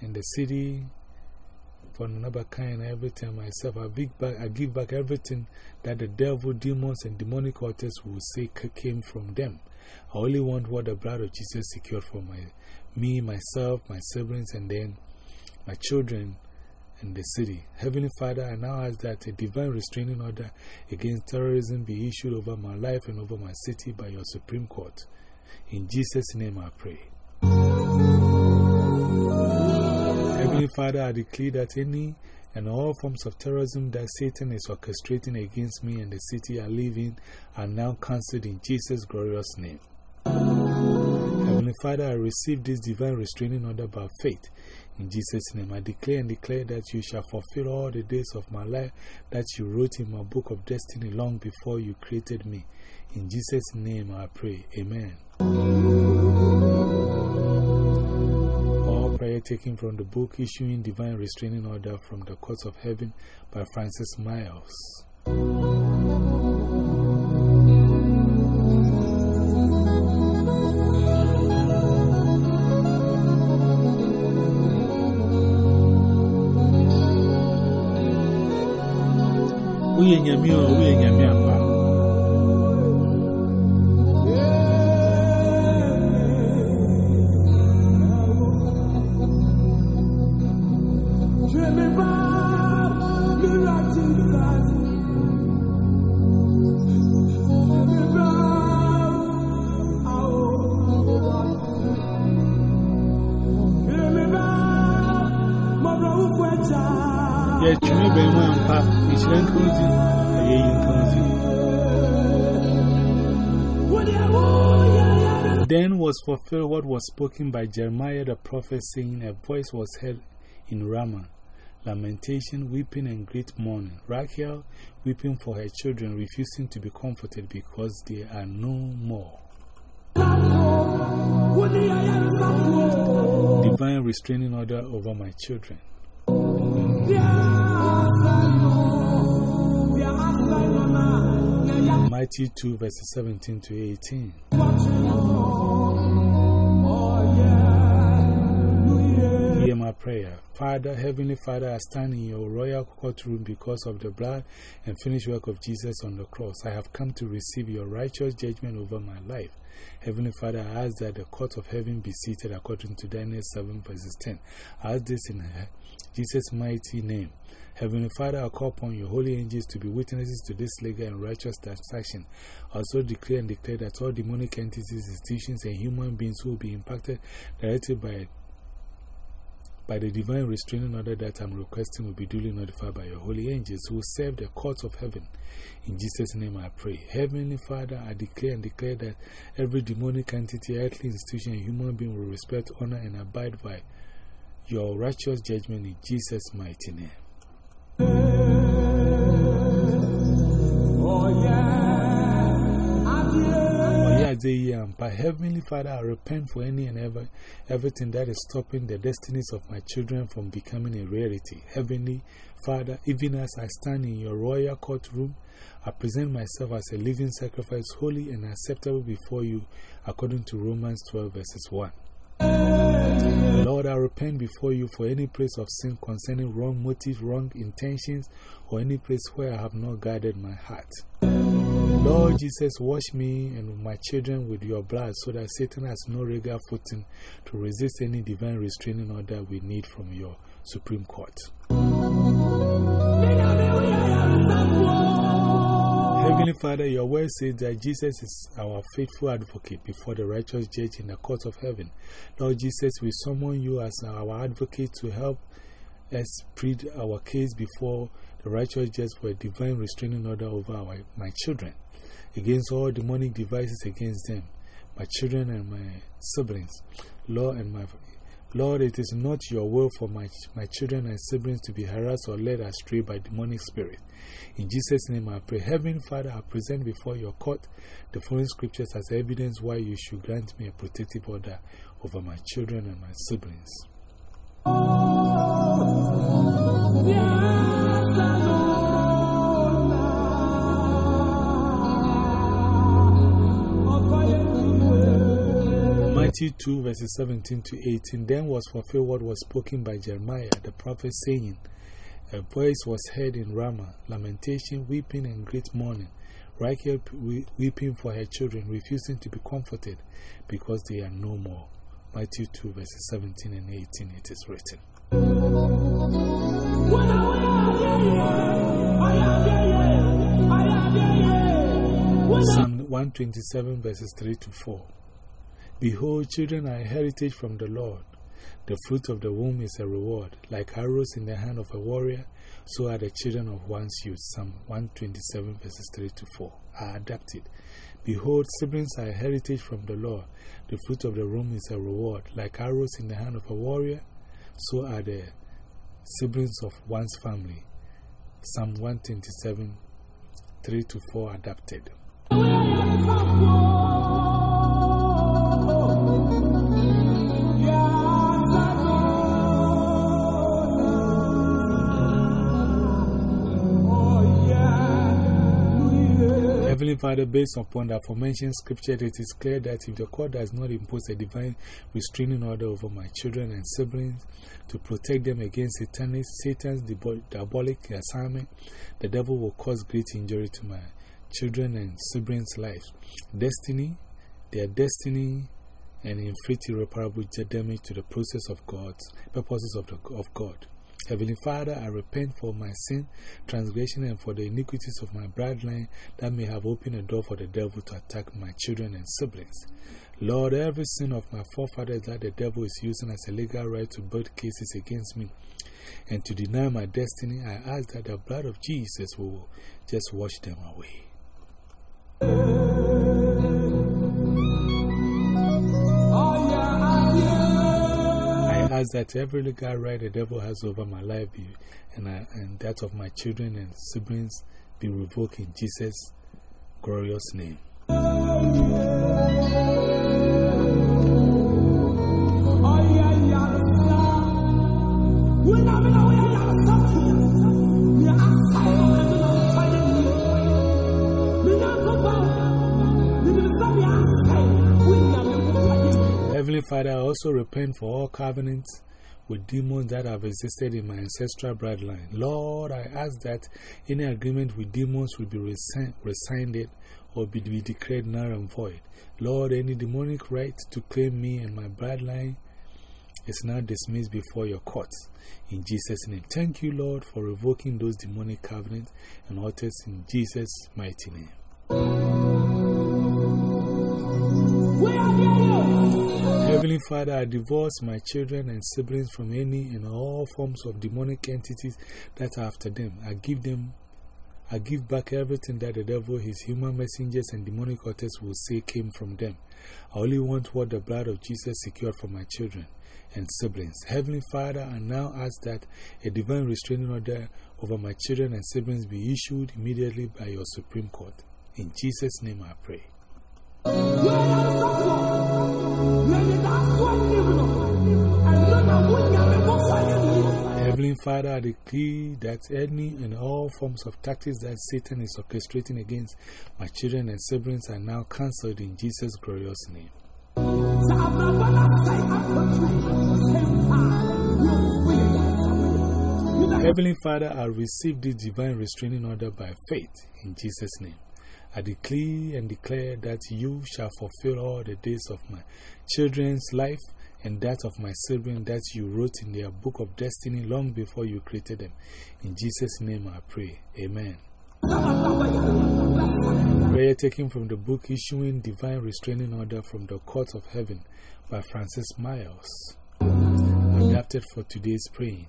in the city, for another kind, everything myself, I give, back, I give back everything that the devil, demons, and demonic altars will say came from them. I only want what the blood of Jesus secured for my, me, myself, my siblings, and then my children in the city. Heavenly Father, I now ask that a divine restraining order against terrorism be issued over my life and over my city by your Supreme Court. In Jesus' name I pray. Heavenly Father, I declare that any and all forms of terrorism that Satan is orchestrating against me and the city I live in are now cancelled in Jesus' glorious name. Heavenly Father, I receive this divine restraining order by faith. In Jesus' name, I declare and declare that you shall fulfill all the days of my life that you wrote in my book of destiny long before you created me. In Jesus' name I pray. Amen. All prayer taken from the book Issuing Divine Restraining Order from the Courts of Heaven by Francis Myles. We in Yamio, we in was fulfilled what was spoken by Jeremiah the prophet, saying, A voice was heard in Ramah, lamentation, weeping, and great mourning. Rachel weeping for her children, refusing to be comforted because they are no more. Divine restraining order over my children. Matthew 2 verses 17 to 18. Prayer. Father, Heavenly Father, I stand in your royal courtroom because of the blood and finished work of Jesus on the cross. I have come to receive your righteous judgment over my life. Heavenly Father, I ask that the court of heaven be seated according to Daniel 7 verses 10. I ask this in Jesus' mighty name. Heavenly Father, I call upon your holy angels to be witnesses to this legal and righteous transaction. Also declare and declare that all demonic entities, institutions, and human beings will be impacted directly by by the divine restraining order that I'm requesting will be duly notified by your holy angels who serve the courts of heaven. In Jesus' name I pray. Heavenly Father, I declare and declare that every demonic entity, earthly institution, human being will respect, honor, and abide by your righteous judgment in Jesus' mighty name. Oh, yeah. By Heavenly Father, I repent for any and ever, everything that is stopping the destinies of my children from becoming a reality. Heavenly Father, even as I stand in your royal courtroom, I present myself as a living sacrifice, holy and acceptable before you, according to Romans 12, verses 1. Lord, I repent before you for any place of sin concerning wrong motives, wrong intentions, or any place where I have not guarded my heart. Lord Jesus, wash me and my children with your blood so that Satan has no regular footing to resist any divine restraining order we need from your Supreme Court. Heavenly Father, your word says that Jesus is our faithful advocate before the righteous judge in the court of heaven. Lord Jesus, we summon you as our advocate to help us plead our case before the righteous judge for a divine restraining order over our, my children against all demonic devices against them, my children and my siblings. Lord, and my, Lord, it is not your will for my, my children and siblings to be harassed or led astray by demonic spirits. In Jesus' name I pray. Heavenly Father, I present before your court the following scriptures as evidence why you should grant me a protective order over my children and my siblings. Matthew 2 verses 17 to 18 Then was fulfilled what was spoken by Jeremiah the prophet, saying, A voice was heard in Ramah, lamentation, weeping, and great mourning. Rachel weeping for her children, refusing to be comforted because they are no more. Matthew 2 verses 17 and 18 it is written. Psalm 127 verses 3 to 4. Behold, children are a heritage from the Lord. The fruit of the womb is a reward. Like arrows in the hand of a warrior, so are the children of one's youth. Psalm 127 verses 3 to 4 are adapted. Behold, siblings are a heritage from the Lord. The fruit of the womb is a reward. Like arrows in the hand of a warrior, so are the siblings of one's family. Psalm 127 3 to 4 adapted. Father, based upon the aforementioned scripture, it is clear that if the court does not impose a divine restraining order over my children and siblings to protect them against Satan's, Satan's diabolic assignment, the devil will cause great injury to my children and siblings' lives. Destiny, their destiny, and inflict irreparable damage to the process of God's purposes of, the, of God. Heavenly Father, I repent for my sin, transgression, and for the iniquities of my bloodline that may have opened a door for the devil to attack my children and siblings. Lord, every sin of my forefathers that the devil is using as a legal right to build cases against me and to deny my destiny, I ask that the blood of Jesus will just wash them away. Ask that every legal right the devil has over my life be, and, I, and that of my children and siblings be revoked in Jesus' glorious name. Father, I also repent for all covenants with demons that have existed in my ancestral bloodline. Lord, I ask that any agreement with demons will be resigned or be, be declared null and void. Lord, any demonic right to claim me and my bloodline is now dismissed before your courts. In Jesus' name. Thank you, Lord, for revoking those demonic covenants and altars in Jesus' mighty name. Heavenly Father, I divorce my children and siblings from any and all forms of demonic entities that are after them. I give them, I give back everything that the devil, his human messengers, and demonic authors will say came from them. I only want what the blood of Jesus secured for my children and siblings. Heavenly Father, I now ask that a divine restraining order over my children and siblings be issued immediately by your Supreme Court. In Jesus' name I pray. Heavenly Father, I decree that any and all forms of tactics that Satan is orchestrating against my children and siblings are now cancelled in Jesus' glorious name. Heavenly Father, I receive this divine restraining order by faith in Jesus' name. I decree and declare that you shall fulfill all the days of my children's life and that of my siblings that you wrote in their book of destiny long before you created them. In Jesus' name I pray. Amen. Prayer taken from the book Issuing Divine Restraining Order from the Court of Heaven by Francis Myles. Adapted for today's praying.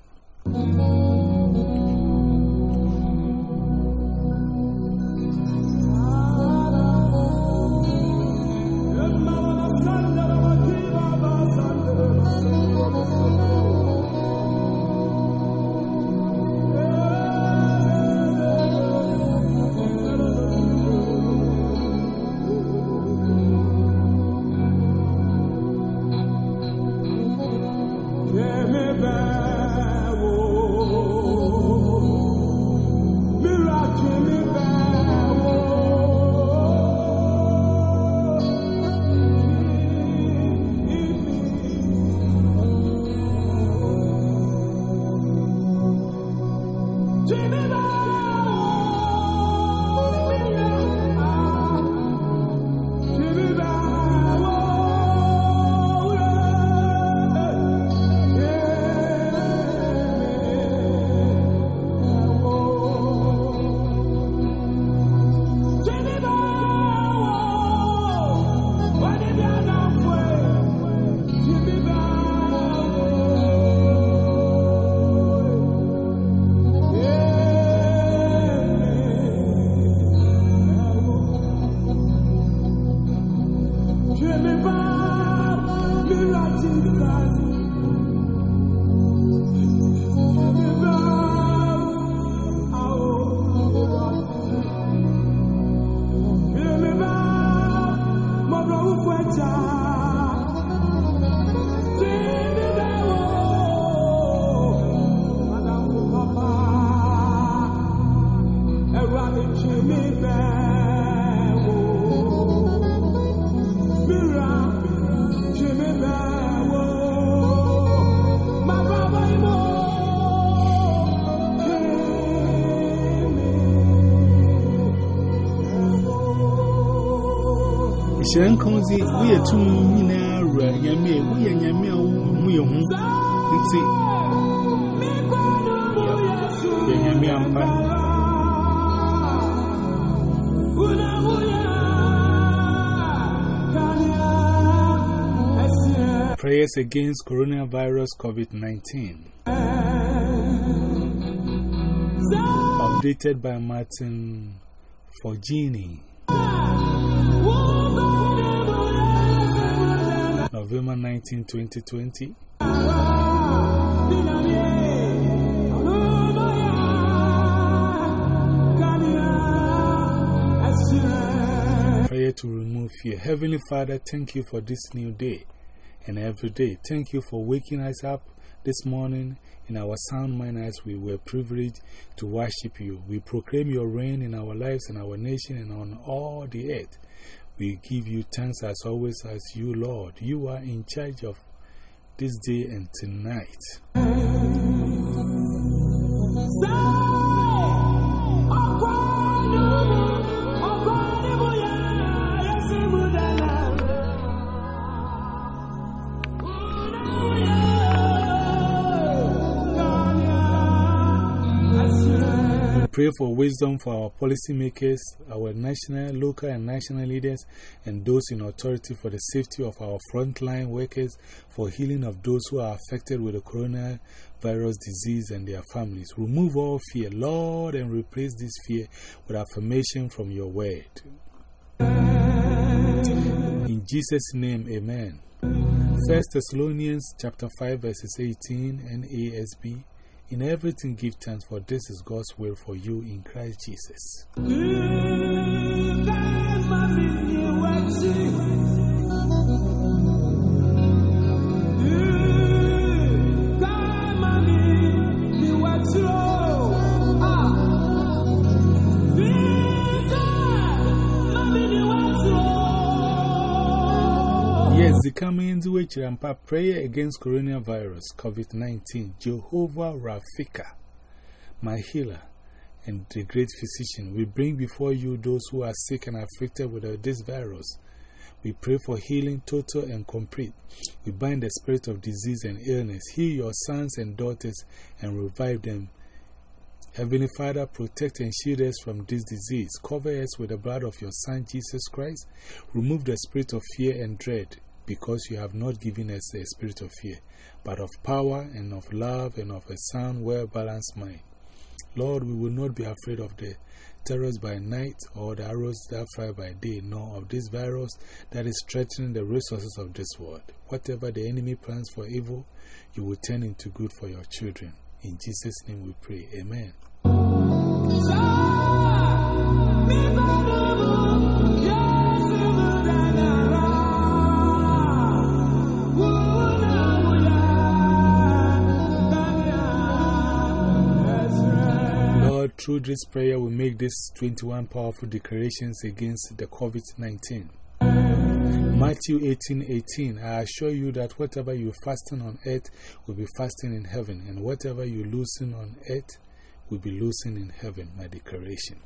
Shan we are two in a we are yammy, we are home. Prayers against coronavirus COVID 19. Updated by Martin Forgini. November 19, 2020. Prayer to remove fear. Heavenly Father, thank you for this new day and every day. Thank you for waking us up this morning in our sound mind as we were privileged to worship you. We proclaim your reign in our lives and our nation and on all the earth. We give you thanks as always as you, Lord. You are in charge of this day and tonight. Pray for wisdom for our policymakers, our national, local, and national leaders, and those in authority for the safety of our frontline workers, for healing of those who are affected with the coronavirus disease and their families. Remove all fear, Lord, and replace this fear with affirmation from your word. In Jesus' name, amen. 1 Thessalonians chapter 5, verses 18 NASB. In everything, give thanks, for this is God's will for you in Christ Jesus. The coming to which Rampa prayer against coronavirus, COVID 19, Jehovah Rafika, my healer and the great physician, we bring before you those who are sick and afflicted with this virus. We pray for healing, total and complete. We bind the spirit of disease and illness. Heal your sons and daughters and revive them. Heavenly Father, protect and shield us from this disease. Cover us with the blood of your Son, Jesus Christ. Remove the spirit of fear and dread, because you have not given us a spirit of fear, but of power and of love and of a sound, well balanced mind. Lord, we will not be afraid of the terrors by night or the arrows that fly by day, nor of this virus that is threatening the resources of this world. Whatever the enemy plans for evil, you will turn into good for your children. In Jesus' name we pray. Amen. Through this prayer, we make these 21 powerful declarations against the COVID 19. Matthew 18 18, I assure you that whatever you fasten on earth will be fasting in heaven, and whatever you loosen on earth will be loosened in heaven. My declaration.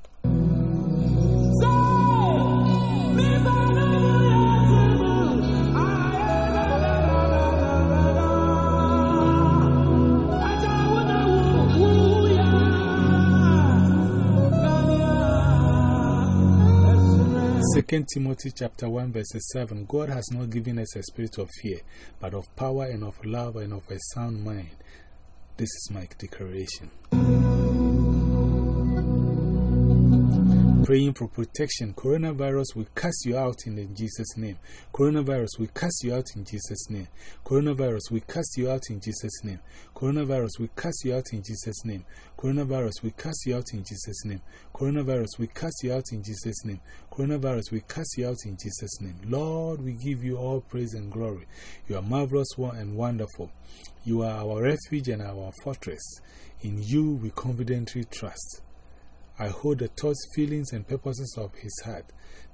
Second Timothy chapter 1 verse 7 God has not given us a spirit of fear, but of power and of love and of a sound mind. This is my declaration. Praying for protection. Coronavirus will cast you out in Jesus' name. Coronavirus will cast you out in Jesus' name. Coronavirus will cast you out in Jesus' name. Coronavirus will cast you out in Jesus' name. Coronavirus will cast you out in Jesus' name. Coronavirus will cast you out in Jesus' name. Coronavirus will cast you out in Jesus' name. Lord, we give you all praise and glory. You are marvelous and wonderful. You are our refuge and our fortress. In you we confidently trust. I hold the thoughts, feelings, and purposes of his heart.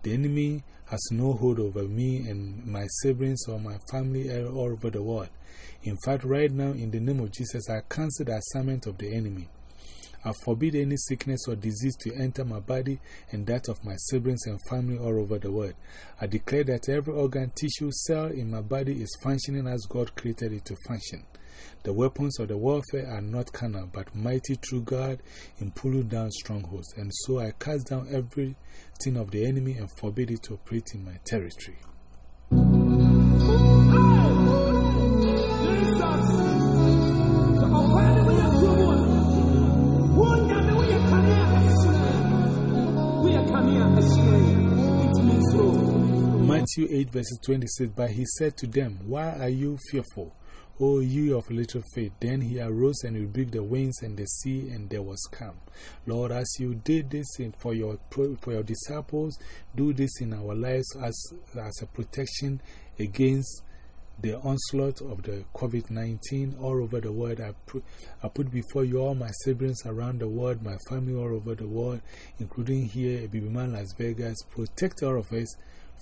The enemy has no hold over me and my siblings or my family all over the world. In fact, right now, in the name of Jesus, I cancel the assignment of the enemy. I forbid any sickness or disease to enter my body and that of my siblings and family all over the world. I declare that every organ, tissue, cell in my body is functioning as God created it to function. The weapons of the warfare are not carnal, but mighty through God in pulling down strongholds. And so I cast down everything of the enemy and forbid it to operate in my territory. Matthew 8 verses 26 But he said to them, Why are you fearful? O you of little faith. Then he arose and rebuked the winds and the sea, and there was calm. Lord, as you did this for your, for your disciples, do this in our lives as, as a protection against the onslaught of the COVID 19 all over the world. I put, I put before you all my siblings around the world, my family all over the world, including here at Bibiman, Las Vegas. Protect all of us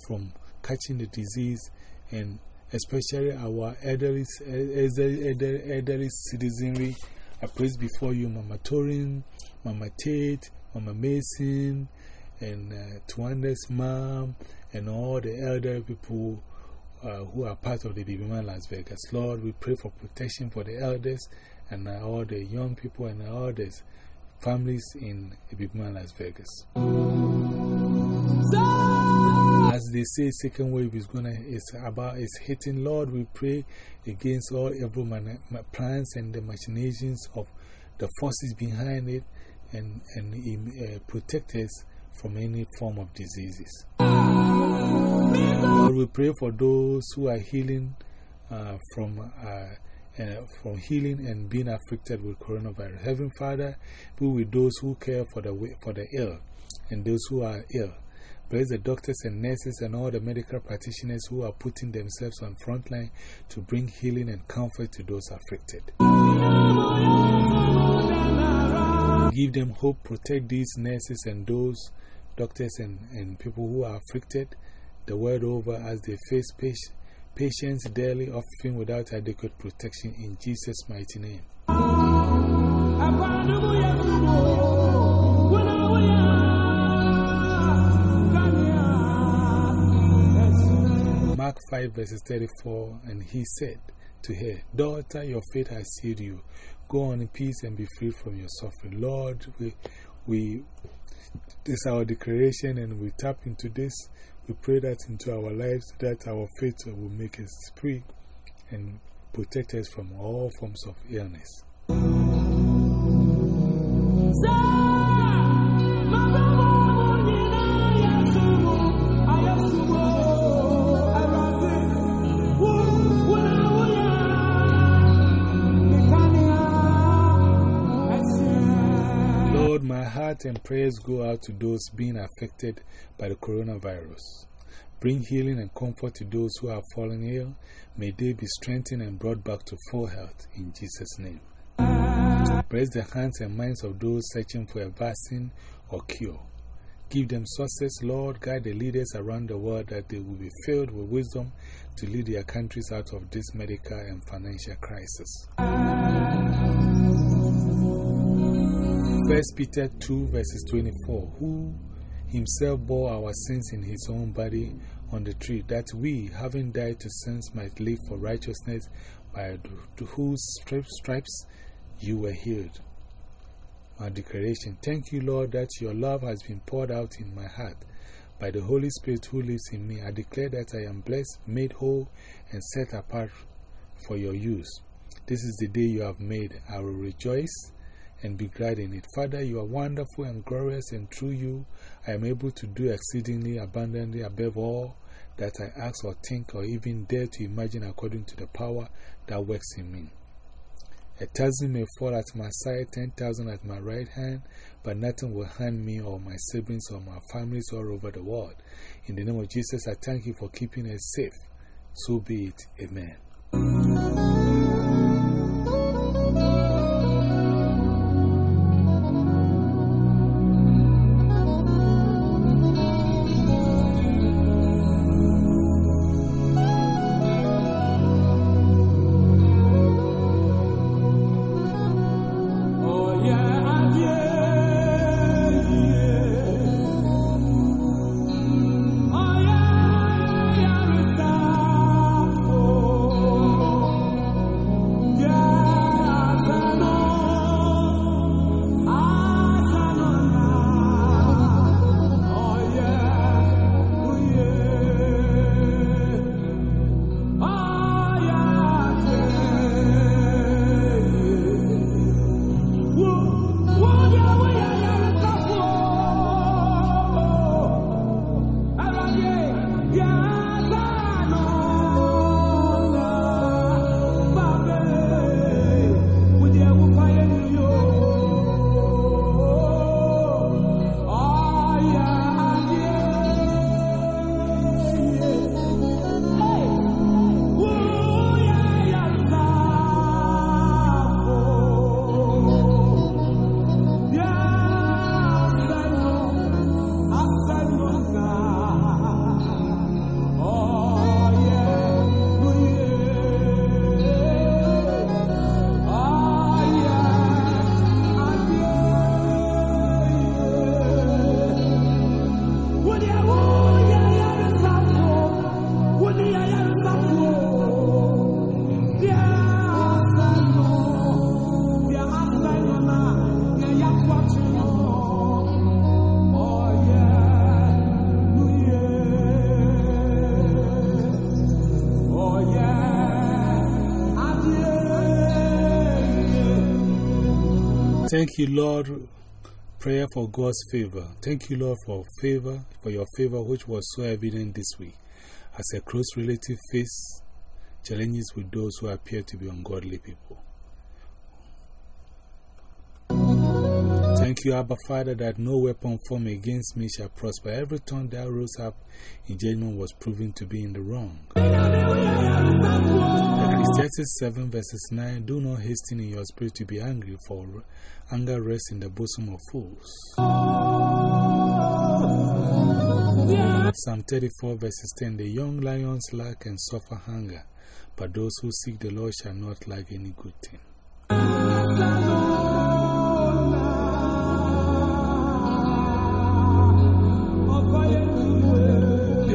from catching the disease and especially our elderly, elderly, elderly citizenry. I praise before you Mama Torin, Mama Tate, Mama Mason, and uh, mom, and all the elderly people uh, who are part of the Bibiman Las Vegas. Lord, we pray for protection for the elders and all the young people and all the families in Bibiman Las Vegas. As they say, second wave is going to, it's about, is hitting. Lord, we pray against all evil man, plans and the machinations of the forces behind it and, and、uh, protect us from any form of diseases. Lord, we pray for those who are healing uh, from, uh, uh, from healing and being afflicted with coronavirus. Heavenly Father, be with those who care for the, for the ill and those who are ill. Bless the doctors and nurses and all the medical practitioners who are putting themselves on frontline to bring healing and comfort to those afflicted. Give them hope, protect these nurses and those doctors and, and people who are afflicted the world over as they face patients daily, often without adequate protection in Jesus' mighty name. Mark 5 verses 34 And he said to her, Daughter, your faith has saved you. Go on in peace and be free from your suffering. Lord, we, we, this is our declaration and we tap into this. We pray that into our lives that our faith will make us free and protect us from all forms of illness. Heart and prayers go out to those being affected by the coronavirus. Bring healing and comfort to those who have fallen ill. May they be strengthened and brought back to full health in Jesus' name. Bless the hands and minds of those searching for a vaccine or cure. Give them success, Lord. Guide the leaders around the world that they will be filled with wisdom to lead their countries out of this medical and financial crisis. 1 Peter 2 verses 24 Who himself bore our sins in his own body on the tree, that we, having died to sins, might live for righteousness, by whose stripes you were healed. My declaration Thank you, Lord, that your love has been poured out in my heart. By the Holy Spirit who lives in me, I declare that I am blessed, made whole, and set apart for your use. This is the day you have made. I will rejoice and be glad in it. Father, you are wonderful and glorious, and through you I am able to do exceedingly abundantly above all that I ask or think or even dare to imagine according to the power that works in me. A thousand may fall at my side, ten thousand at my right hand, but nothing will harm me or my siblings or my families all over the world. In the name of Jesus, I thank you for keeping us safe. So be it. Amen. Thank you, Lord. Prayer for God's favor. Thank you, Lord, for favor, for your favor, which was so evident this week. As a close relative face challenges with those who appear to be ungodly people. Thank you, Abba Father, that no weapon formed against me shall prosper. Every tongue that rose up in judgment was proven to be in the wrong. Ecclesiastes 7 verses 9 Do not hasten in your spirit to be angry, for anger rests in the bosom of fools. Psalm 34 verses 10 The young lions lack and suffer hunger, but those who seek the Lord shall not lack any good thing.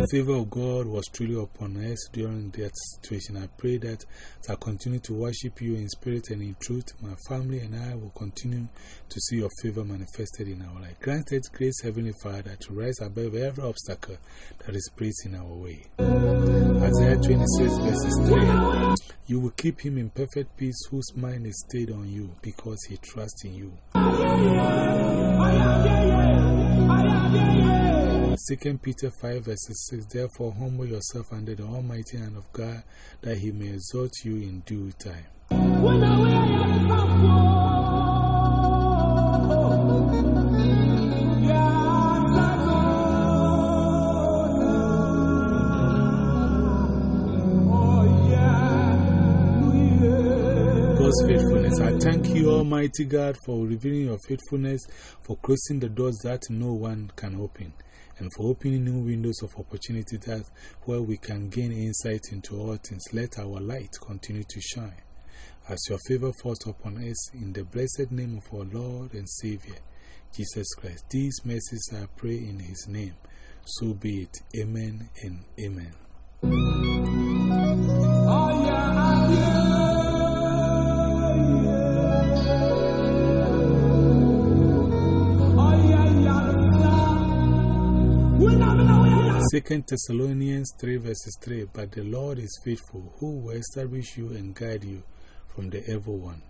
The favor of God was truly upon us during that situation. I pray that as I continue to worship you in spirit and in truth, my family and I will continue to see your favor manifested in our life. Granted grace, Heavenly Father, to rise above every obstacle that is placed in our way. Isaiah 26 verses 3 You will keep him in perfect peace whose mind is stayed on you because he trusts in you. 2 Peter 5 verses 6 Therefore, humble yourself under the almighty hand of God, that he may exalt you in due time. God's faithfulness. I thank you, Almighty God, for revealing your faithfulness, for closing the doors that no one can open and for opening new windows of opportunity that where we can gain insight into all things. Let our light continue to shine. As your favor falls upon us, in the blessed name of our Lord and Savior, Jesus Christ. These mercies I pray in His name. So be it. Amen and amen. Oh, yeah, yeah. Second Thessalonians 3 verses 3 But the Lord is faithful, who will establish you and guide you from the evil one.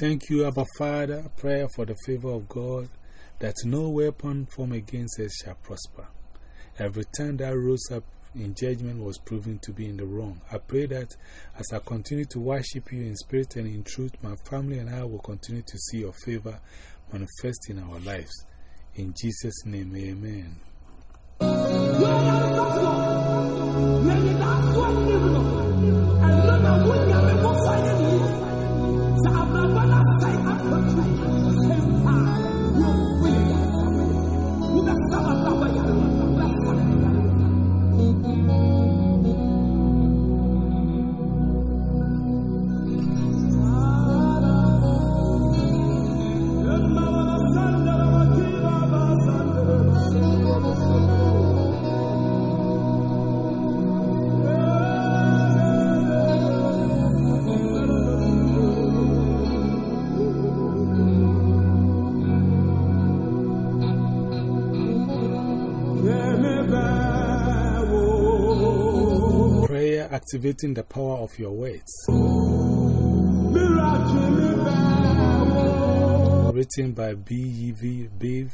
Thank you, Abba Father. Prayer for the favor of God that no weapon formed against us shall prosper. Every time that rose up in judgment was proven to be in the wrong. I pray that as I continue to worship you in spirit and in truth, my family and I will continue to see your favor manifest in our lives. In Jesus' name, amen. Activating the power of your words. Written by B.E.V. Bave.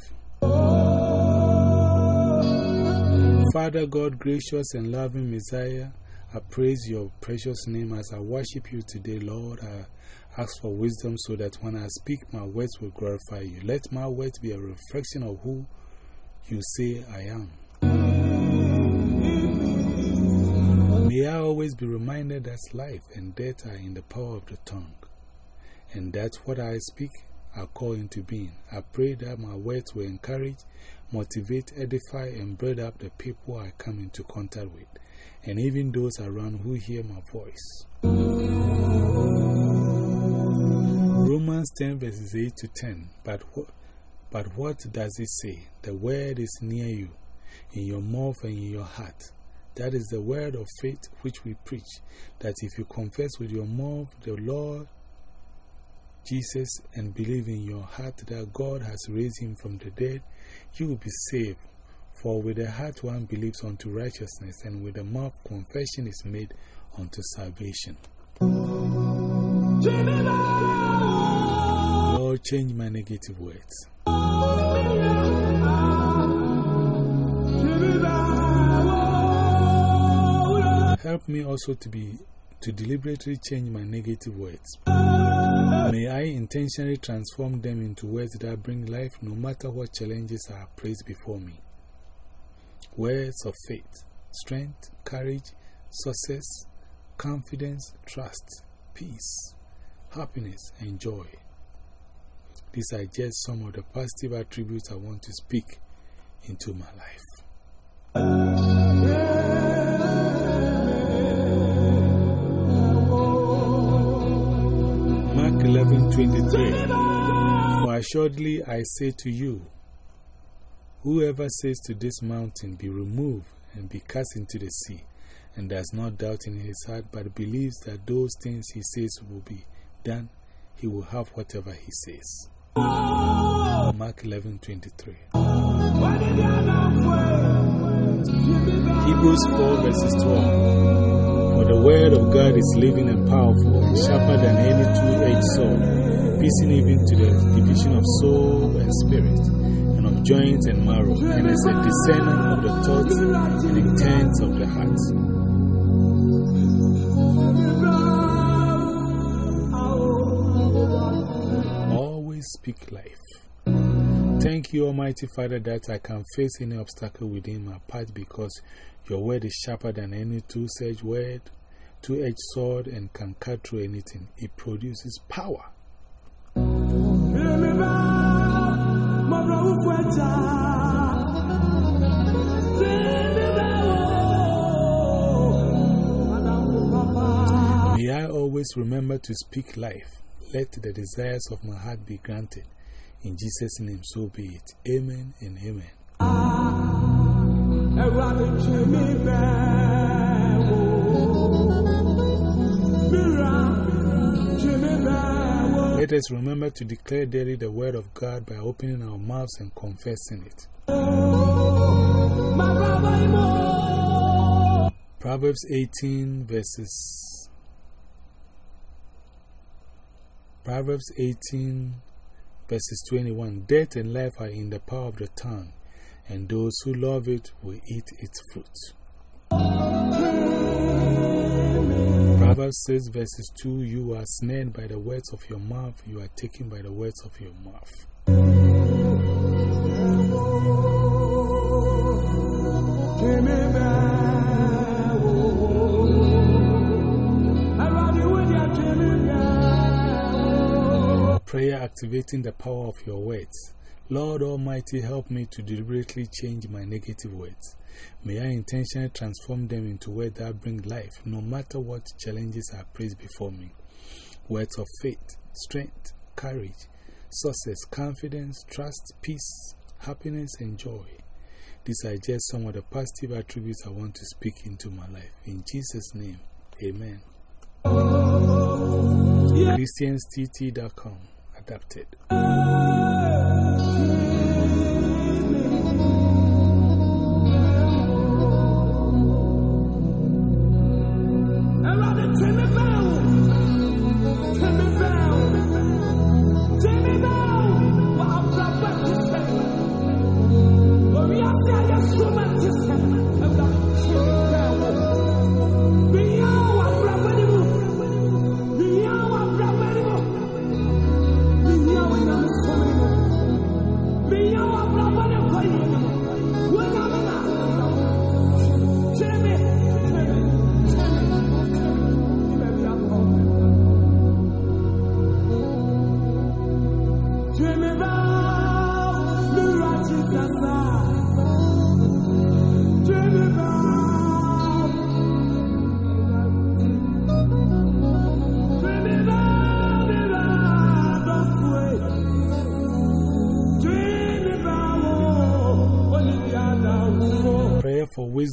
Father God, gracious and loving Messiah, I praise your precious name as I worship you today, Lord. I ask for wisdom so that when I speak, my words will glorify you. Let my words be a reflection of who you say I am. May I always be reminded that life and death are in the power of the tongue, and that what I speak I call into being. I pray that my words will encourage, motivate, edify, and build up the people I come into contact with, and even those around who hear my voice. Romans 10 verses 8 to 10. But, but what does it say? The word is near you, in your mouth and in your heart that is the word of faith which we preach. That if you confess with your mouth the Lord, Jesus and believe in your heart that God has raised him from the dead, you will be saved. For with the heart one believes unto righteousness, and with the mouth confession is made unto salvation. Lord, change my negative words. Help me also to be to deliberately change my negative words. May I intentionally transform them into words that bring life no matter what challenges are placed before me. Words of faith, strength, courage, success, confidence, trust, peace, happiness, and joy. These are just some of the positive attributes I want to speak into my life. Mark 11:23 For assuredly I say to you, whoever says to this mountain, Be removed and be cast into the sea, and does not doubt in his heart, but believes that those things he says will be done, he will have whatever he says. Mark 11:23 Hebrews 4 verses 12 for the word of God is living and powerful, sharper than any two-edged sword, piercing even to the division of soul and spirit, and of joints and marrow, and is a discerner of the thoughts and intents of the heart. Always speak life. Thank you, Almighty Father, that I can face any obstacle within my path because your word is sharper than any two-edged word, two-edged sword, and can cut through anything. It produces power. May I always remember to speak life. Let the desires of my heart be granted. In Jesus' name, so be it. Amen and amen. Let us remember to declare daily the word of God by opening our mouths and confessing it. Proverbs 18 verses. Proverbs 18 verses 21 Death and life are in the power of the tongue and those who love it will eat its fruit. Proverbs 6 verses 2 You are snared by the words of your mouth, you are taken by the words of your mouth. Prayer activating the power of your words. Lord Almighty, help me to deliberately change my negative words. May I intentionally transform them into words that bring life, no matter what challenges are placed before me. Words of faith, strength, courage, success, confidence, trust, peace, happiness, and joy. These are just some of the positive attributes I want to speak into my life. In Jesus' name, Amen. ChristiansTT.com Adapted.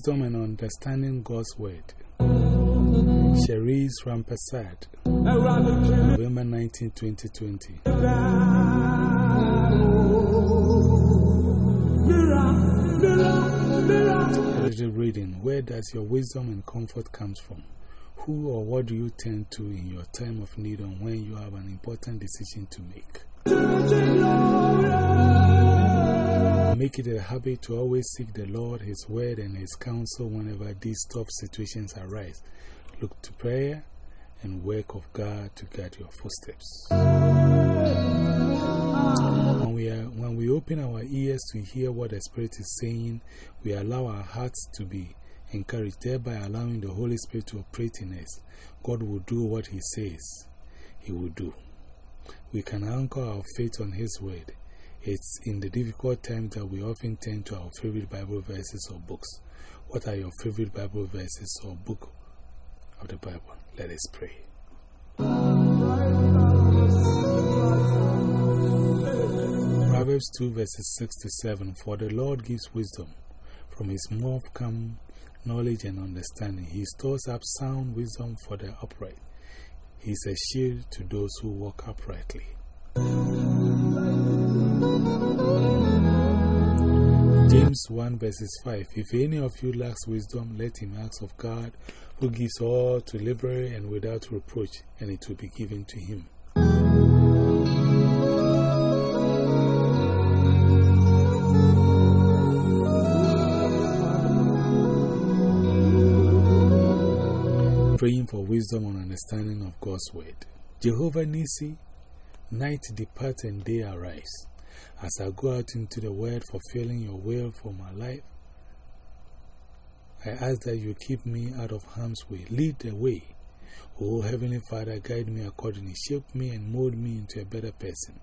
Wisdom and understanding God's word. Cherise Rampasad. November 19, 2020. reading Where does your wisdom and comfort comes from? Who or what do you turn to in your time of need or when you have an important decision to make? Make it a habit to always seek the Lord, His word, and His counsel whenever these tough situations arise. Look to prayer and work of God to guide your footsteps. When we, are, when we open our ears to hear what the Spirit is saying, we allow our hearts to be encouraged, thereby allowing the Holy Spirit to operate in us. God will do what He says He will do. We can anchor our faith on His word. It's in the difficult times that we often turn to our favorite Bible verses or books. What are your favorite Bible verses or book of the Bible? Let us pray. Proverbs 2 verses 6 to 7 For the Lord gives wisdom. From his mouth come knowledge and understanding. He stores up sound wisdom for the upright. He is a shield to those who walk uprightly. James 1 verses 5 If any of you lacks wisdom, let him ask of God, who gives all to liberally and without reproach, and it will be given to him. Praying for wisdom and understanding of God's word. Jehovah Nissi, night depart and day arise. As I go out into the world fulfilling your will for my life, I ask that you keep me out of harm's way. Lead the way. Oh, Heavenly Father, guide me accordingly. Shape me and mold me into a better person.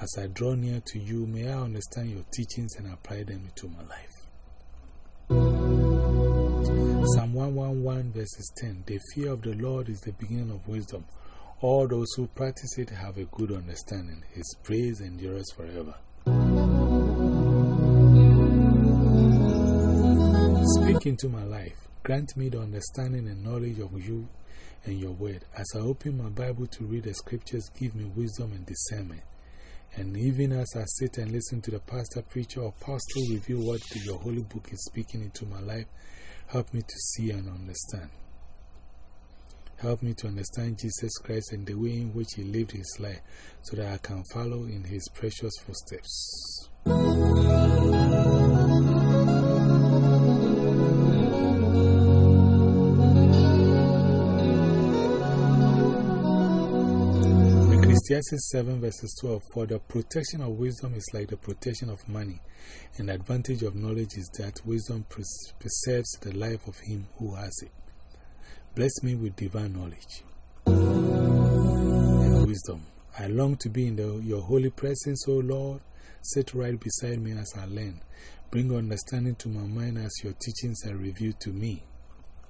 As I draw near to you, may I understand your teachings and apply them to my life. Psalm 111 verses 10 The fear of the Lord is the beginning of wisdom. All those who practice it have a good understanding. His praise endures forever. Speak into my life. Grant me the understanding and knowledge of you and your word. As I open my Bible to read the scriptures, give me wisdom and discernment. And even as I sit and listen to the pastor, preacher, or pastor review what your holy book is speaking into my life, help me to see and understand. Help me to understand Jesus Christ and the way in which He lived His life so that I can follow in His precious footsteps. Ecclesiastes 7 verses 12 For the protection of wisdom is like the protection of money, and the advantage of knowledge is that wisdom preserves the life of him who has it. Bless me with divine knowledge and wisdom. I long to be in the, your holy presence, O Lord. Sit right beside me as I learn. Bring understanding to my mind as your teachings are revealed to me.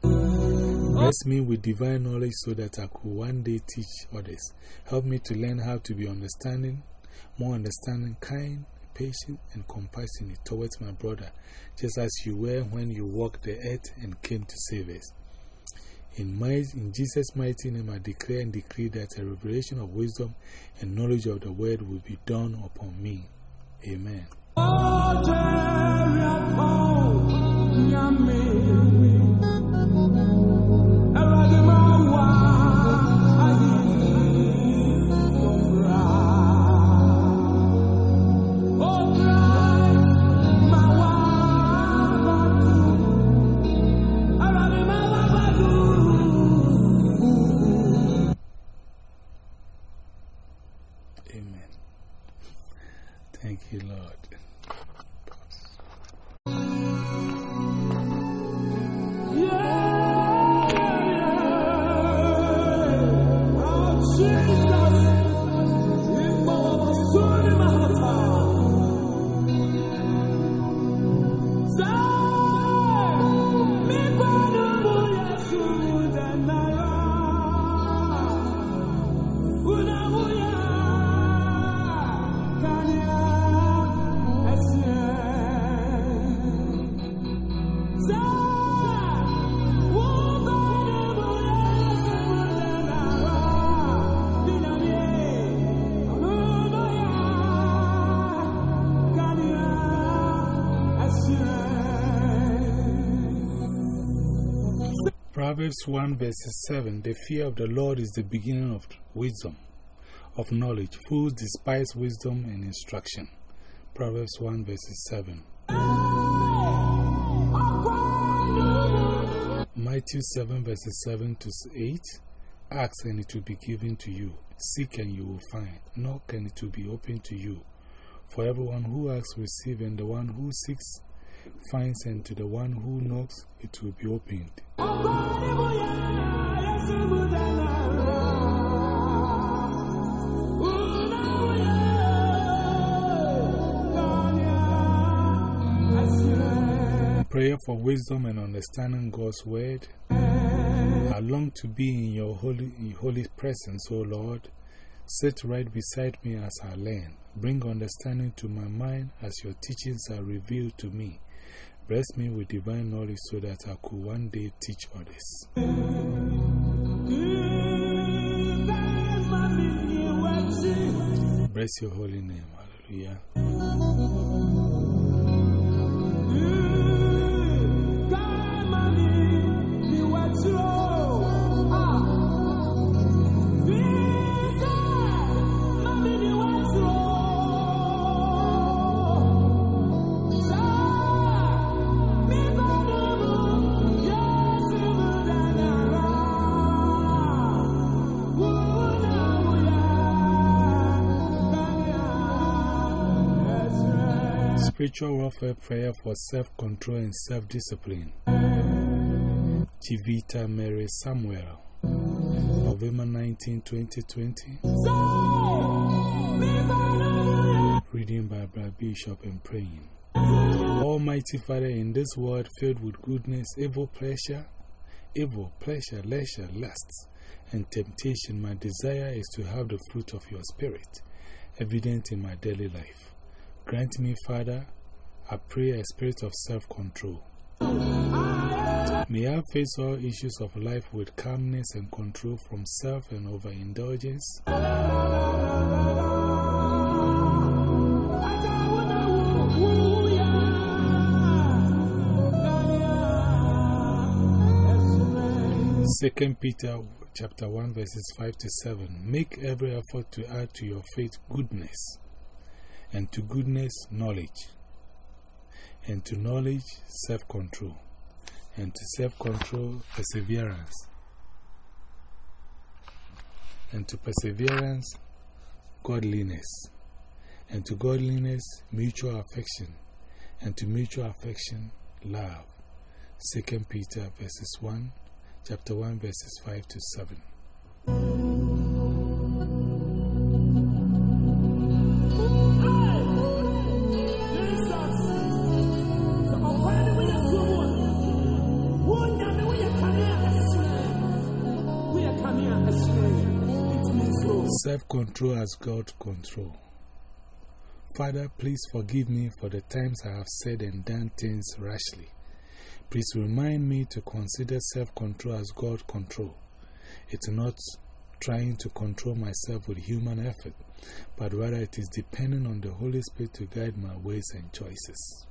Bless me with divine knowledge so that I could one day teach others. Help me to learn how to be understanding, more understanding, kind, patient, and compassionate towards my brother, just as you were when you walked the earth and came to save us. In, my, in Jesus' mighty name, I declare and decree that a revelation of wisdom and knowledge of the word will be done upon me. Amen. Proverbs 1 verses 7 The fear of the Lord is the beginning of wisdom, of knowledge. Fools despise wisdom and instruction. Proverbs 1 verses 7. Matthew 7 verses 7 to 8 Ask and it will be given to you. Seek and you will find. Knock and it will be opened to you. For everyone who asks, receives, and the one who seeks, finds, and to the one who knocks, it will be opened. Prayer for wisdom and understanding God's word. I long to be in your holy, holy presence, O Lord. Sit right beside me as I learn. Bring understanding to my mind as your teachings are revealed to me. Bless me with divine knowledge so that I could one day teach others. Bless your holy name. Hallelujah. Spiritual warfare prayer for self control and self discipline. Chivita Mary Samuel, November 19, 2020. Reading by Brad Bishop and praying. Almighty Father, in this world filled with goodness, evil pleasure, evil pleasure, leisure, lusts, and temptation, my desire is to have the fruit of your Spirit evident in my daily life. Grant me, Father, I pray a spirit of self control. May I face all issues of life with calmness and control from self and overindulgence. Second Peter chapter 1 verses 5 to 7 Make every effort to add to your faith goodness and to goodness, knowledge, and to knowledge, self control, and to self control, perseverance, and to perseverance, godliness, and to godliness, mutual affection, and to mutual affection, love. 2 Peter verses 1, chapter 1, verses 5 to 7. Self control as God control. Father, please forgive me for the times I have said and done things rashly. Please remind me to consider self control as God control. It's not trying to control myself with human effort, but rather it is depending on the Holy Spirit to guide my ways and choices.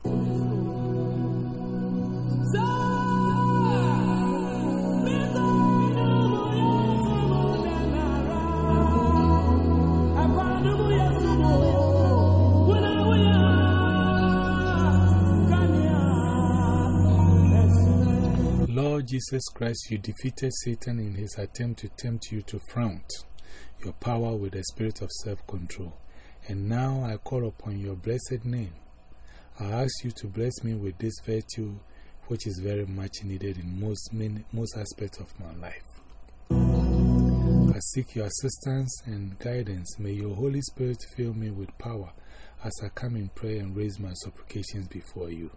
Jesus Christ, you defeated Satan in his attempt to tempt you to flaunt your power with a spirit of self control. And now I call upon your blessed name. I ask you to bless me with this virtue, which is very much needed in most, many, most aspects of my life. I seek your assistance and guidance. May your Holy Spirit fill me with power as I come in prayer and raise my supplications before you.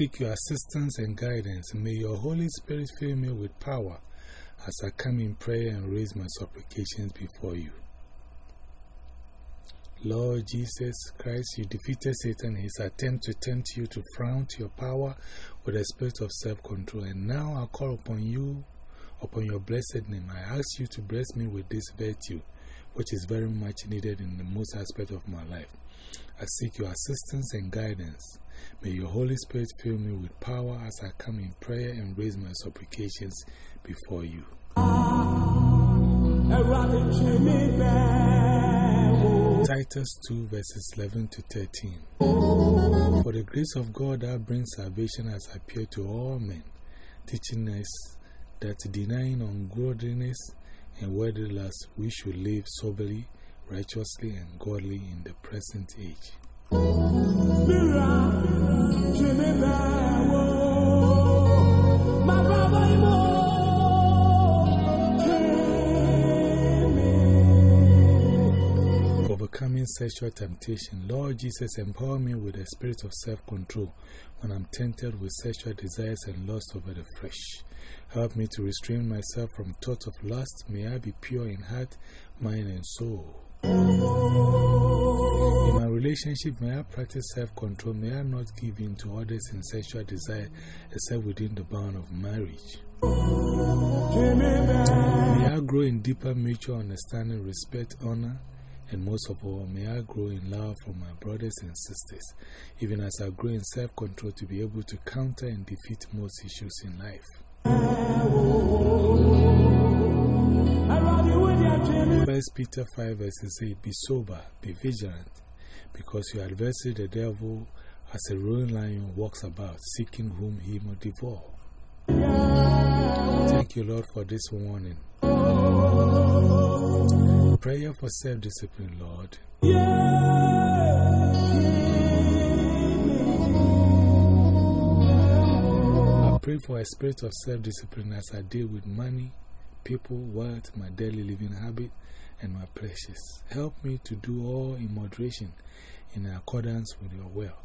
Seek your assistance and guidance. May your Holy Spirit fill me with power as I come in prayer and raise my supplications before you. Lord Jesus Christ, you defeated Satan in his attempt to tempt you to frown to your power with a spirit of self control. And now I call upon you, upon your blessed name. I ask you to bless me with this virtue, which is very much needed in the most aspect of my life. I seek your assistance and guidance. May your Holy Spirit fill me with power as I come in prayer and raise my supplications before you. Titus 2 verses 11 to 13. For the grace of God that brings salvation has appeared to all men, teaching us that denying ungodliness and worldly lust, we should live soberly, righteously, and godly in the present age. Overcoming sexual temptation. Lord Jesus, empower me with a spirit of self control when I'm tempted with sexual desires and lust over the flesh. Help me to restrain myself from thoughts of lust. May I be pure in heart, mind, and soul. In my relationship, may I practice self control. May I not give in to others in sexual desire except within the bound of marriage. May I grow in deeper mutual understanding, respect, honor, and most of all, may I grow in love for my brothers and sisters, even as I grow in self control to be able to counter and defeat most issues in life. First Peter 5 verses 8 Be sober, be vigilant, because your adversary, the devil, as a roaring lion, walks about, seeking whom he may devour. Thank you, Lord, for this warning. Prayer for self discipline, Lord. I pray for a spirit of self discipline as I deal with money, people, wealth, my daily living habit, and my pleasures. Help me to do all in moderation in accordance with your will.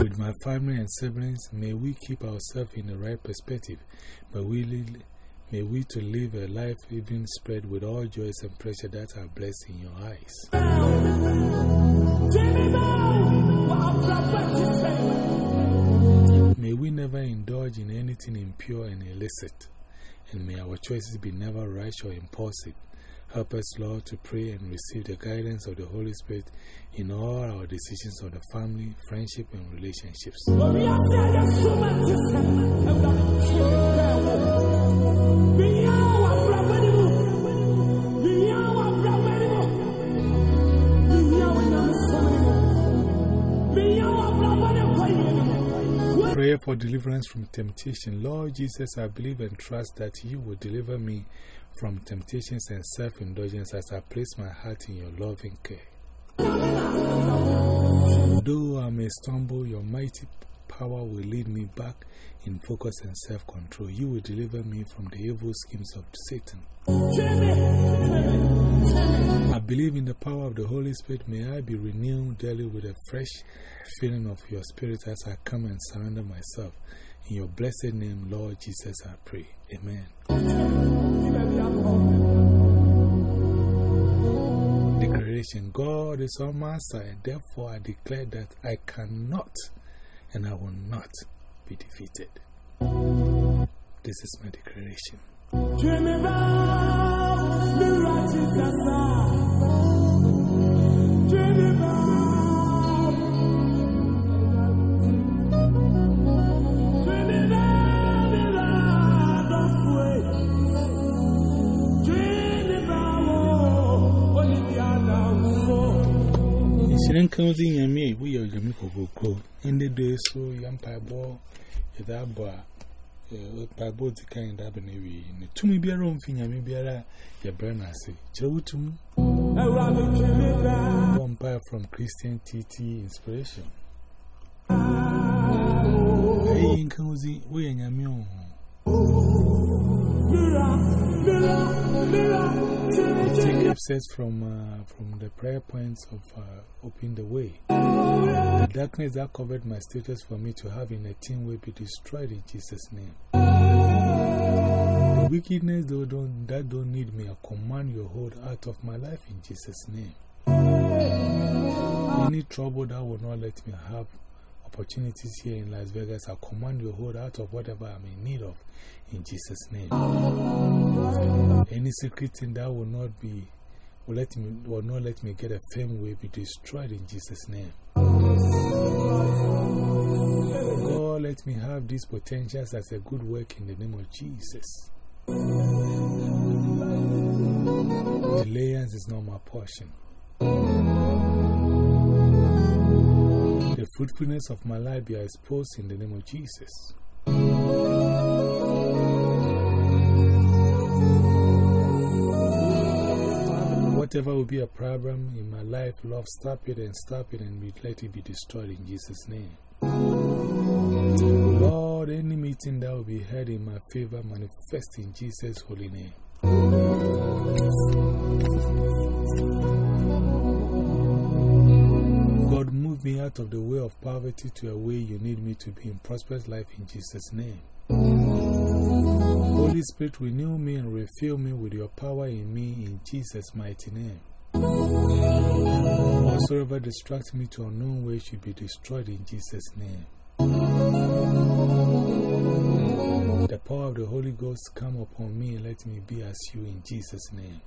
With my family and siblings, may we keep ourselves in the right perspective, but we may we to live a life even spread with all joys and pleasure that are blessed in your eyes. May we never indulge in anything impure and illicit, and may our choices be never rash or impulsive. Help us, Lord, to pray and receive the guidance of the Holy Spirit in all our decisions of the family, friendship, and relationships. For deliverance from temptation. Lord Jesus, I believe and trust that you will deliver me from temptations and self indulgence as I place my heart in your loving care. Though I may stumble, your mighty power will lead me back in focus and self control. You will deliver me from the evil schemes of Satan. Believe in the power of the Holy Spirit. May I be renewed daily with a fresh feeling of your Spirit as I come and surrender myself. In your blessed name, Lord Jesus, I pray. Amen. Declaration God is on my side. Therefore, I declare that I cannot and I will not be defeated. This is my declaration. Incident comes in your me, we are the Miko In the day, so young pieball, that boy, pieball the kind of an area. To me, be a room thing, I may be a burn. I say, Joe to me. One pie from Christian TT Inspiration. I ain't cozy, we ain't a meal. Take access from, uh, from the prayer points of uh, open the way. The darkness that covered my status for me to have in a team will be destroyed in Jesus' name. The wickedness though don't, that don't need me, I command your hold out of my life in Jesus' name. Any trouble that will not let me have opportunities here in Las Vegas, I command your hold out of whatever I'm in need of in Jesus' name. Any secret thing that will not be, will, let me, will not let me get a fame will be destroyed in Jesus' name. God, let me have these potentials as a good work in the name of Jesus. Delayance is not my portion. The fruitfulness of my life be exposed in the name of Jesus. Whatever will be a problem in my life, Lord, stop it and stop it and let it be destroyed in Jesus' name. Lord, any meeting that will be held in my favor, manifest in Jesus' holy name. Me out of the way of poverty to a way you need me to be in prosperous life in Jesus' name. Holy Spirit, renew me and refill me with your power in me in Jesus' mighty name. Whatsoever distracts me to unknown ways should be destroyed in Jesus' name. The power of the Holy Ghost come upon me and let me be as you in Jesus' name.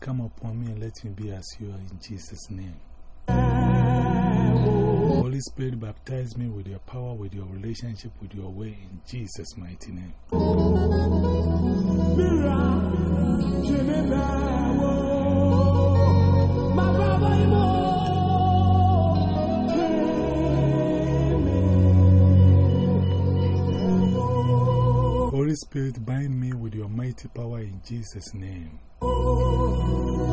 Come upon me and let me be as you are in Jesus' name. Holy Spirit, baptize me with your power, with your relationship, with your way in Jesus' mighty name. Spirit, bind me with your mighty power in Jesus' name. Holy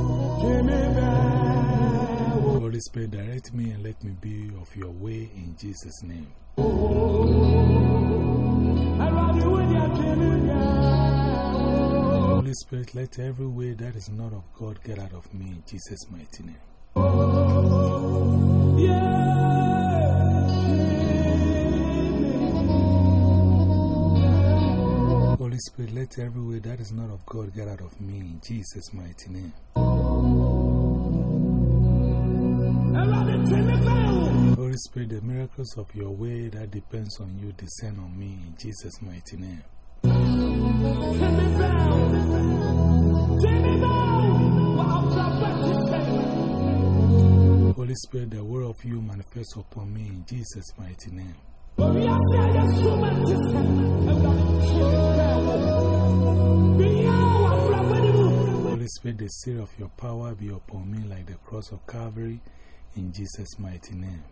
Spirit, direct me and let me be of your way in Jesus' name. Holy Spirit, let every way that is not of God get out of me in Jesus' mighty name. Holy Spirit, let every way that is not of God get out of me in Jesus' mighty name. Holy Spirit, the miracles of your way that depends on you descend on me in Jesus' mighty name. Holy Spirit, the word of you manifests upon me in Jesus' mighty name. Holy Spirit, the seal of your power be upon me like the cross of Calvary in Jesus' mighty name.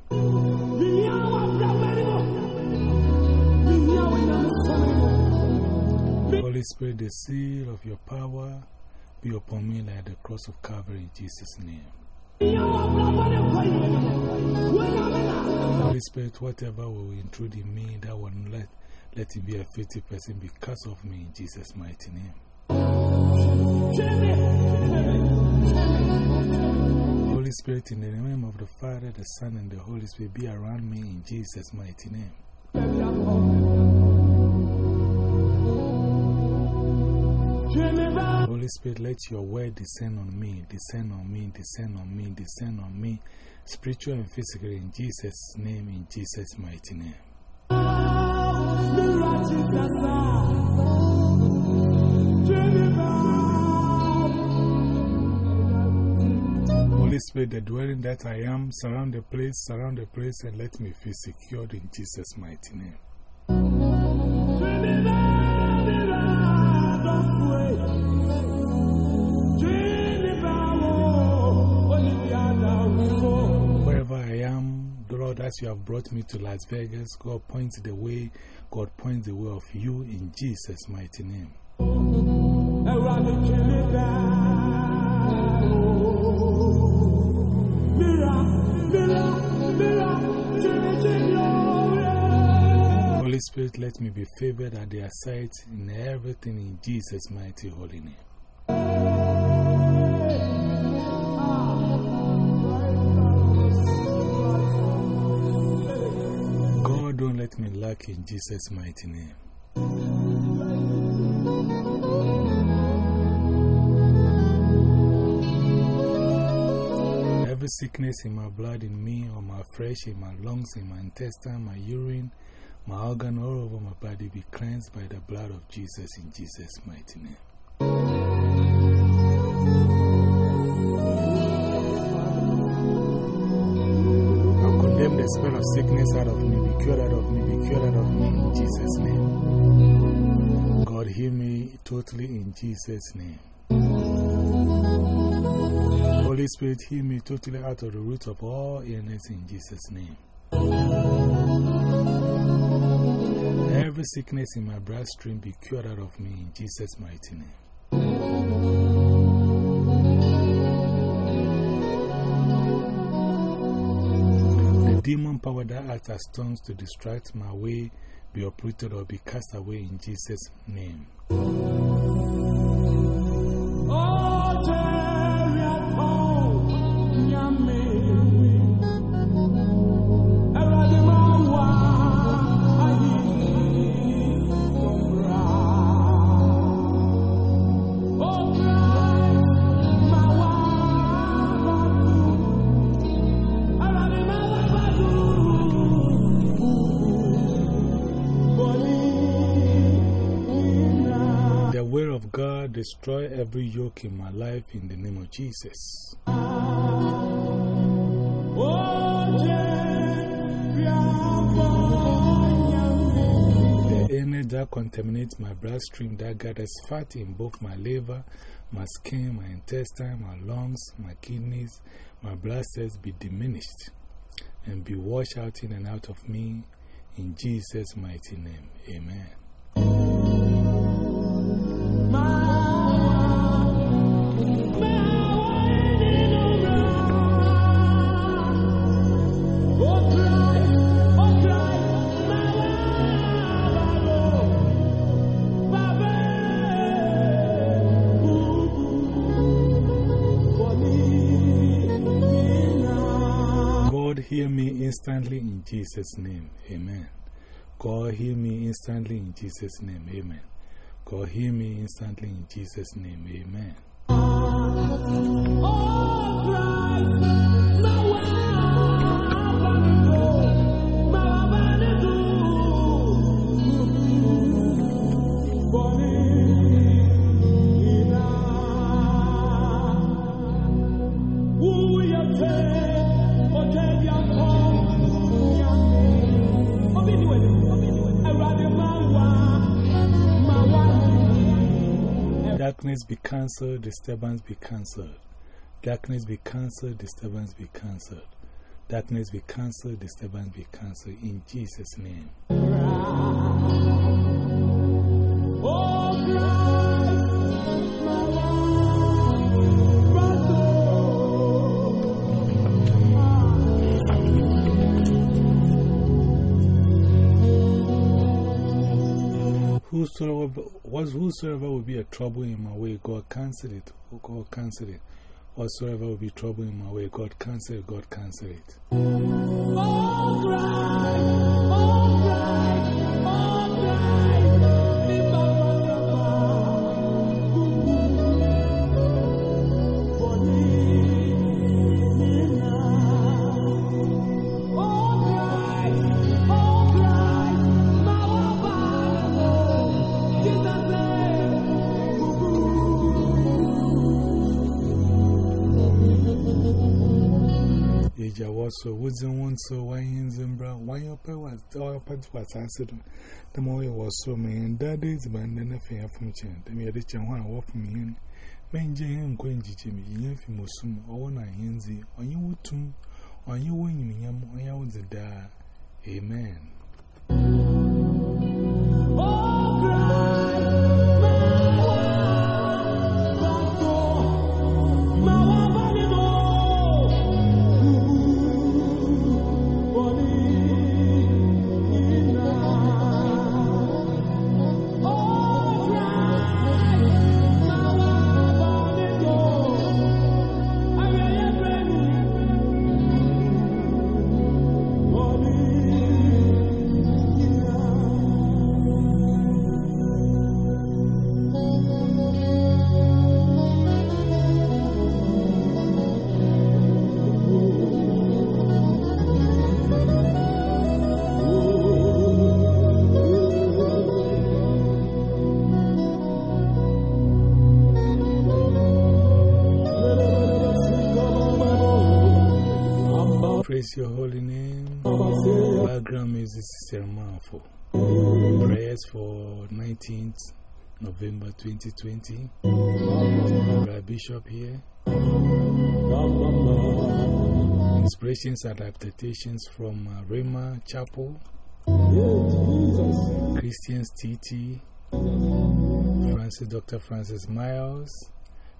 Holy Spirit, the seal of your power be upon me like the cross of Calvary in Jesus' name. Holy Spirit, whatever will intrude in me that will let, let it be a filthy person because of me in Jesus' mighty name. Holy Spirit, in the name of the Father, the Son, and the Holy Spirit, be around me in Jesus' mighty name. Holy Spirit, let your word descend on me, descend on me, descend on me, descend on me, spiritual and physical, in Jesus' name, in Jesus' mighty name. Holy Spirit, the dwelling that I am, surround the place, surround the place, and let me feel secured in Jesus' mighty name. Lord, as you have brought me to Las Vegas, God points the way, God points the way of you in Jesus' mighty name. Holy Spirit, let me be favored at their sight in everything in Jesus' mighty holy name. Lack in Jesus' mighty name. Every sickness in my blood, in me, or my flesh, in my lungs, in my intestine, my urine, my organ, all over my body be cleansed by the blood of Jesus in Jesus' mighty name. I condemn the spirit of sickness out of me, be cured out of me, cured out of me in Jesus' name. God, heal me totally in Jesus' name. Holy Spirit, heal me totally out of the root of all illness in Jesus' name. Every sickness in my bloodstream be cured out of me in Jesus' mighty name. The demon power that acts as tongues to distract my way be uprooted or be cast away in Jesus' name. Oh! Destroy every yoke in my life in the name of Jesus. The energy that contaminates my bloodstream that gathers fat in both my liver, my skin, my intestine, my lungs, my kidneys, my blood cells be diminished and be washed out in and out of me in Jesus' mighty name. Amen. God, instantly in Jesus' name. Amen. God, hear me instantly in Jesus' name. Amen. God, hear me instantly in Jesus' name. Amen. Darkness be cancelled, disturbance be cancelled. Darkness be cancelled, disturbance be cancelled. Darkness be cancelled, disturbance be cancelled. In Jesus' name. Whosoever, whosoever will be a trouble in my way, God cancel it. Oh, God cancel it. Whatsoever will be trouble in my way, God cancel it. God cancel it. Oh, Eja so wooden one so why in Zimbra, why your pet was all part was answered. The more it was so me and that is and a fair Chan. The mere rich and one him. Men Jane going to Jimmy, yen fi musum, or one I henzi, on you would too, on you win me on you would da. Amen. Oh, Praise Sermanfo. Prayers for 19th November 2020. Brother Bishop here. Inspirations and adaptations from uh, Rema Chapel. Christians TT. Francis, Dr. Francis Miles.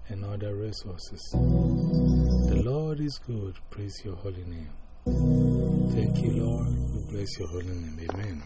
And other resources. The Lord is good. Praise your holy name. Thank you, Lord. We bless your holy name. Amen.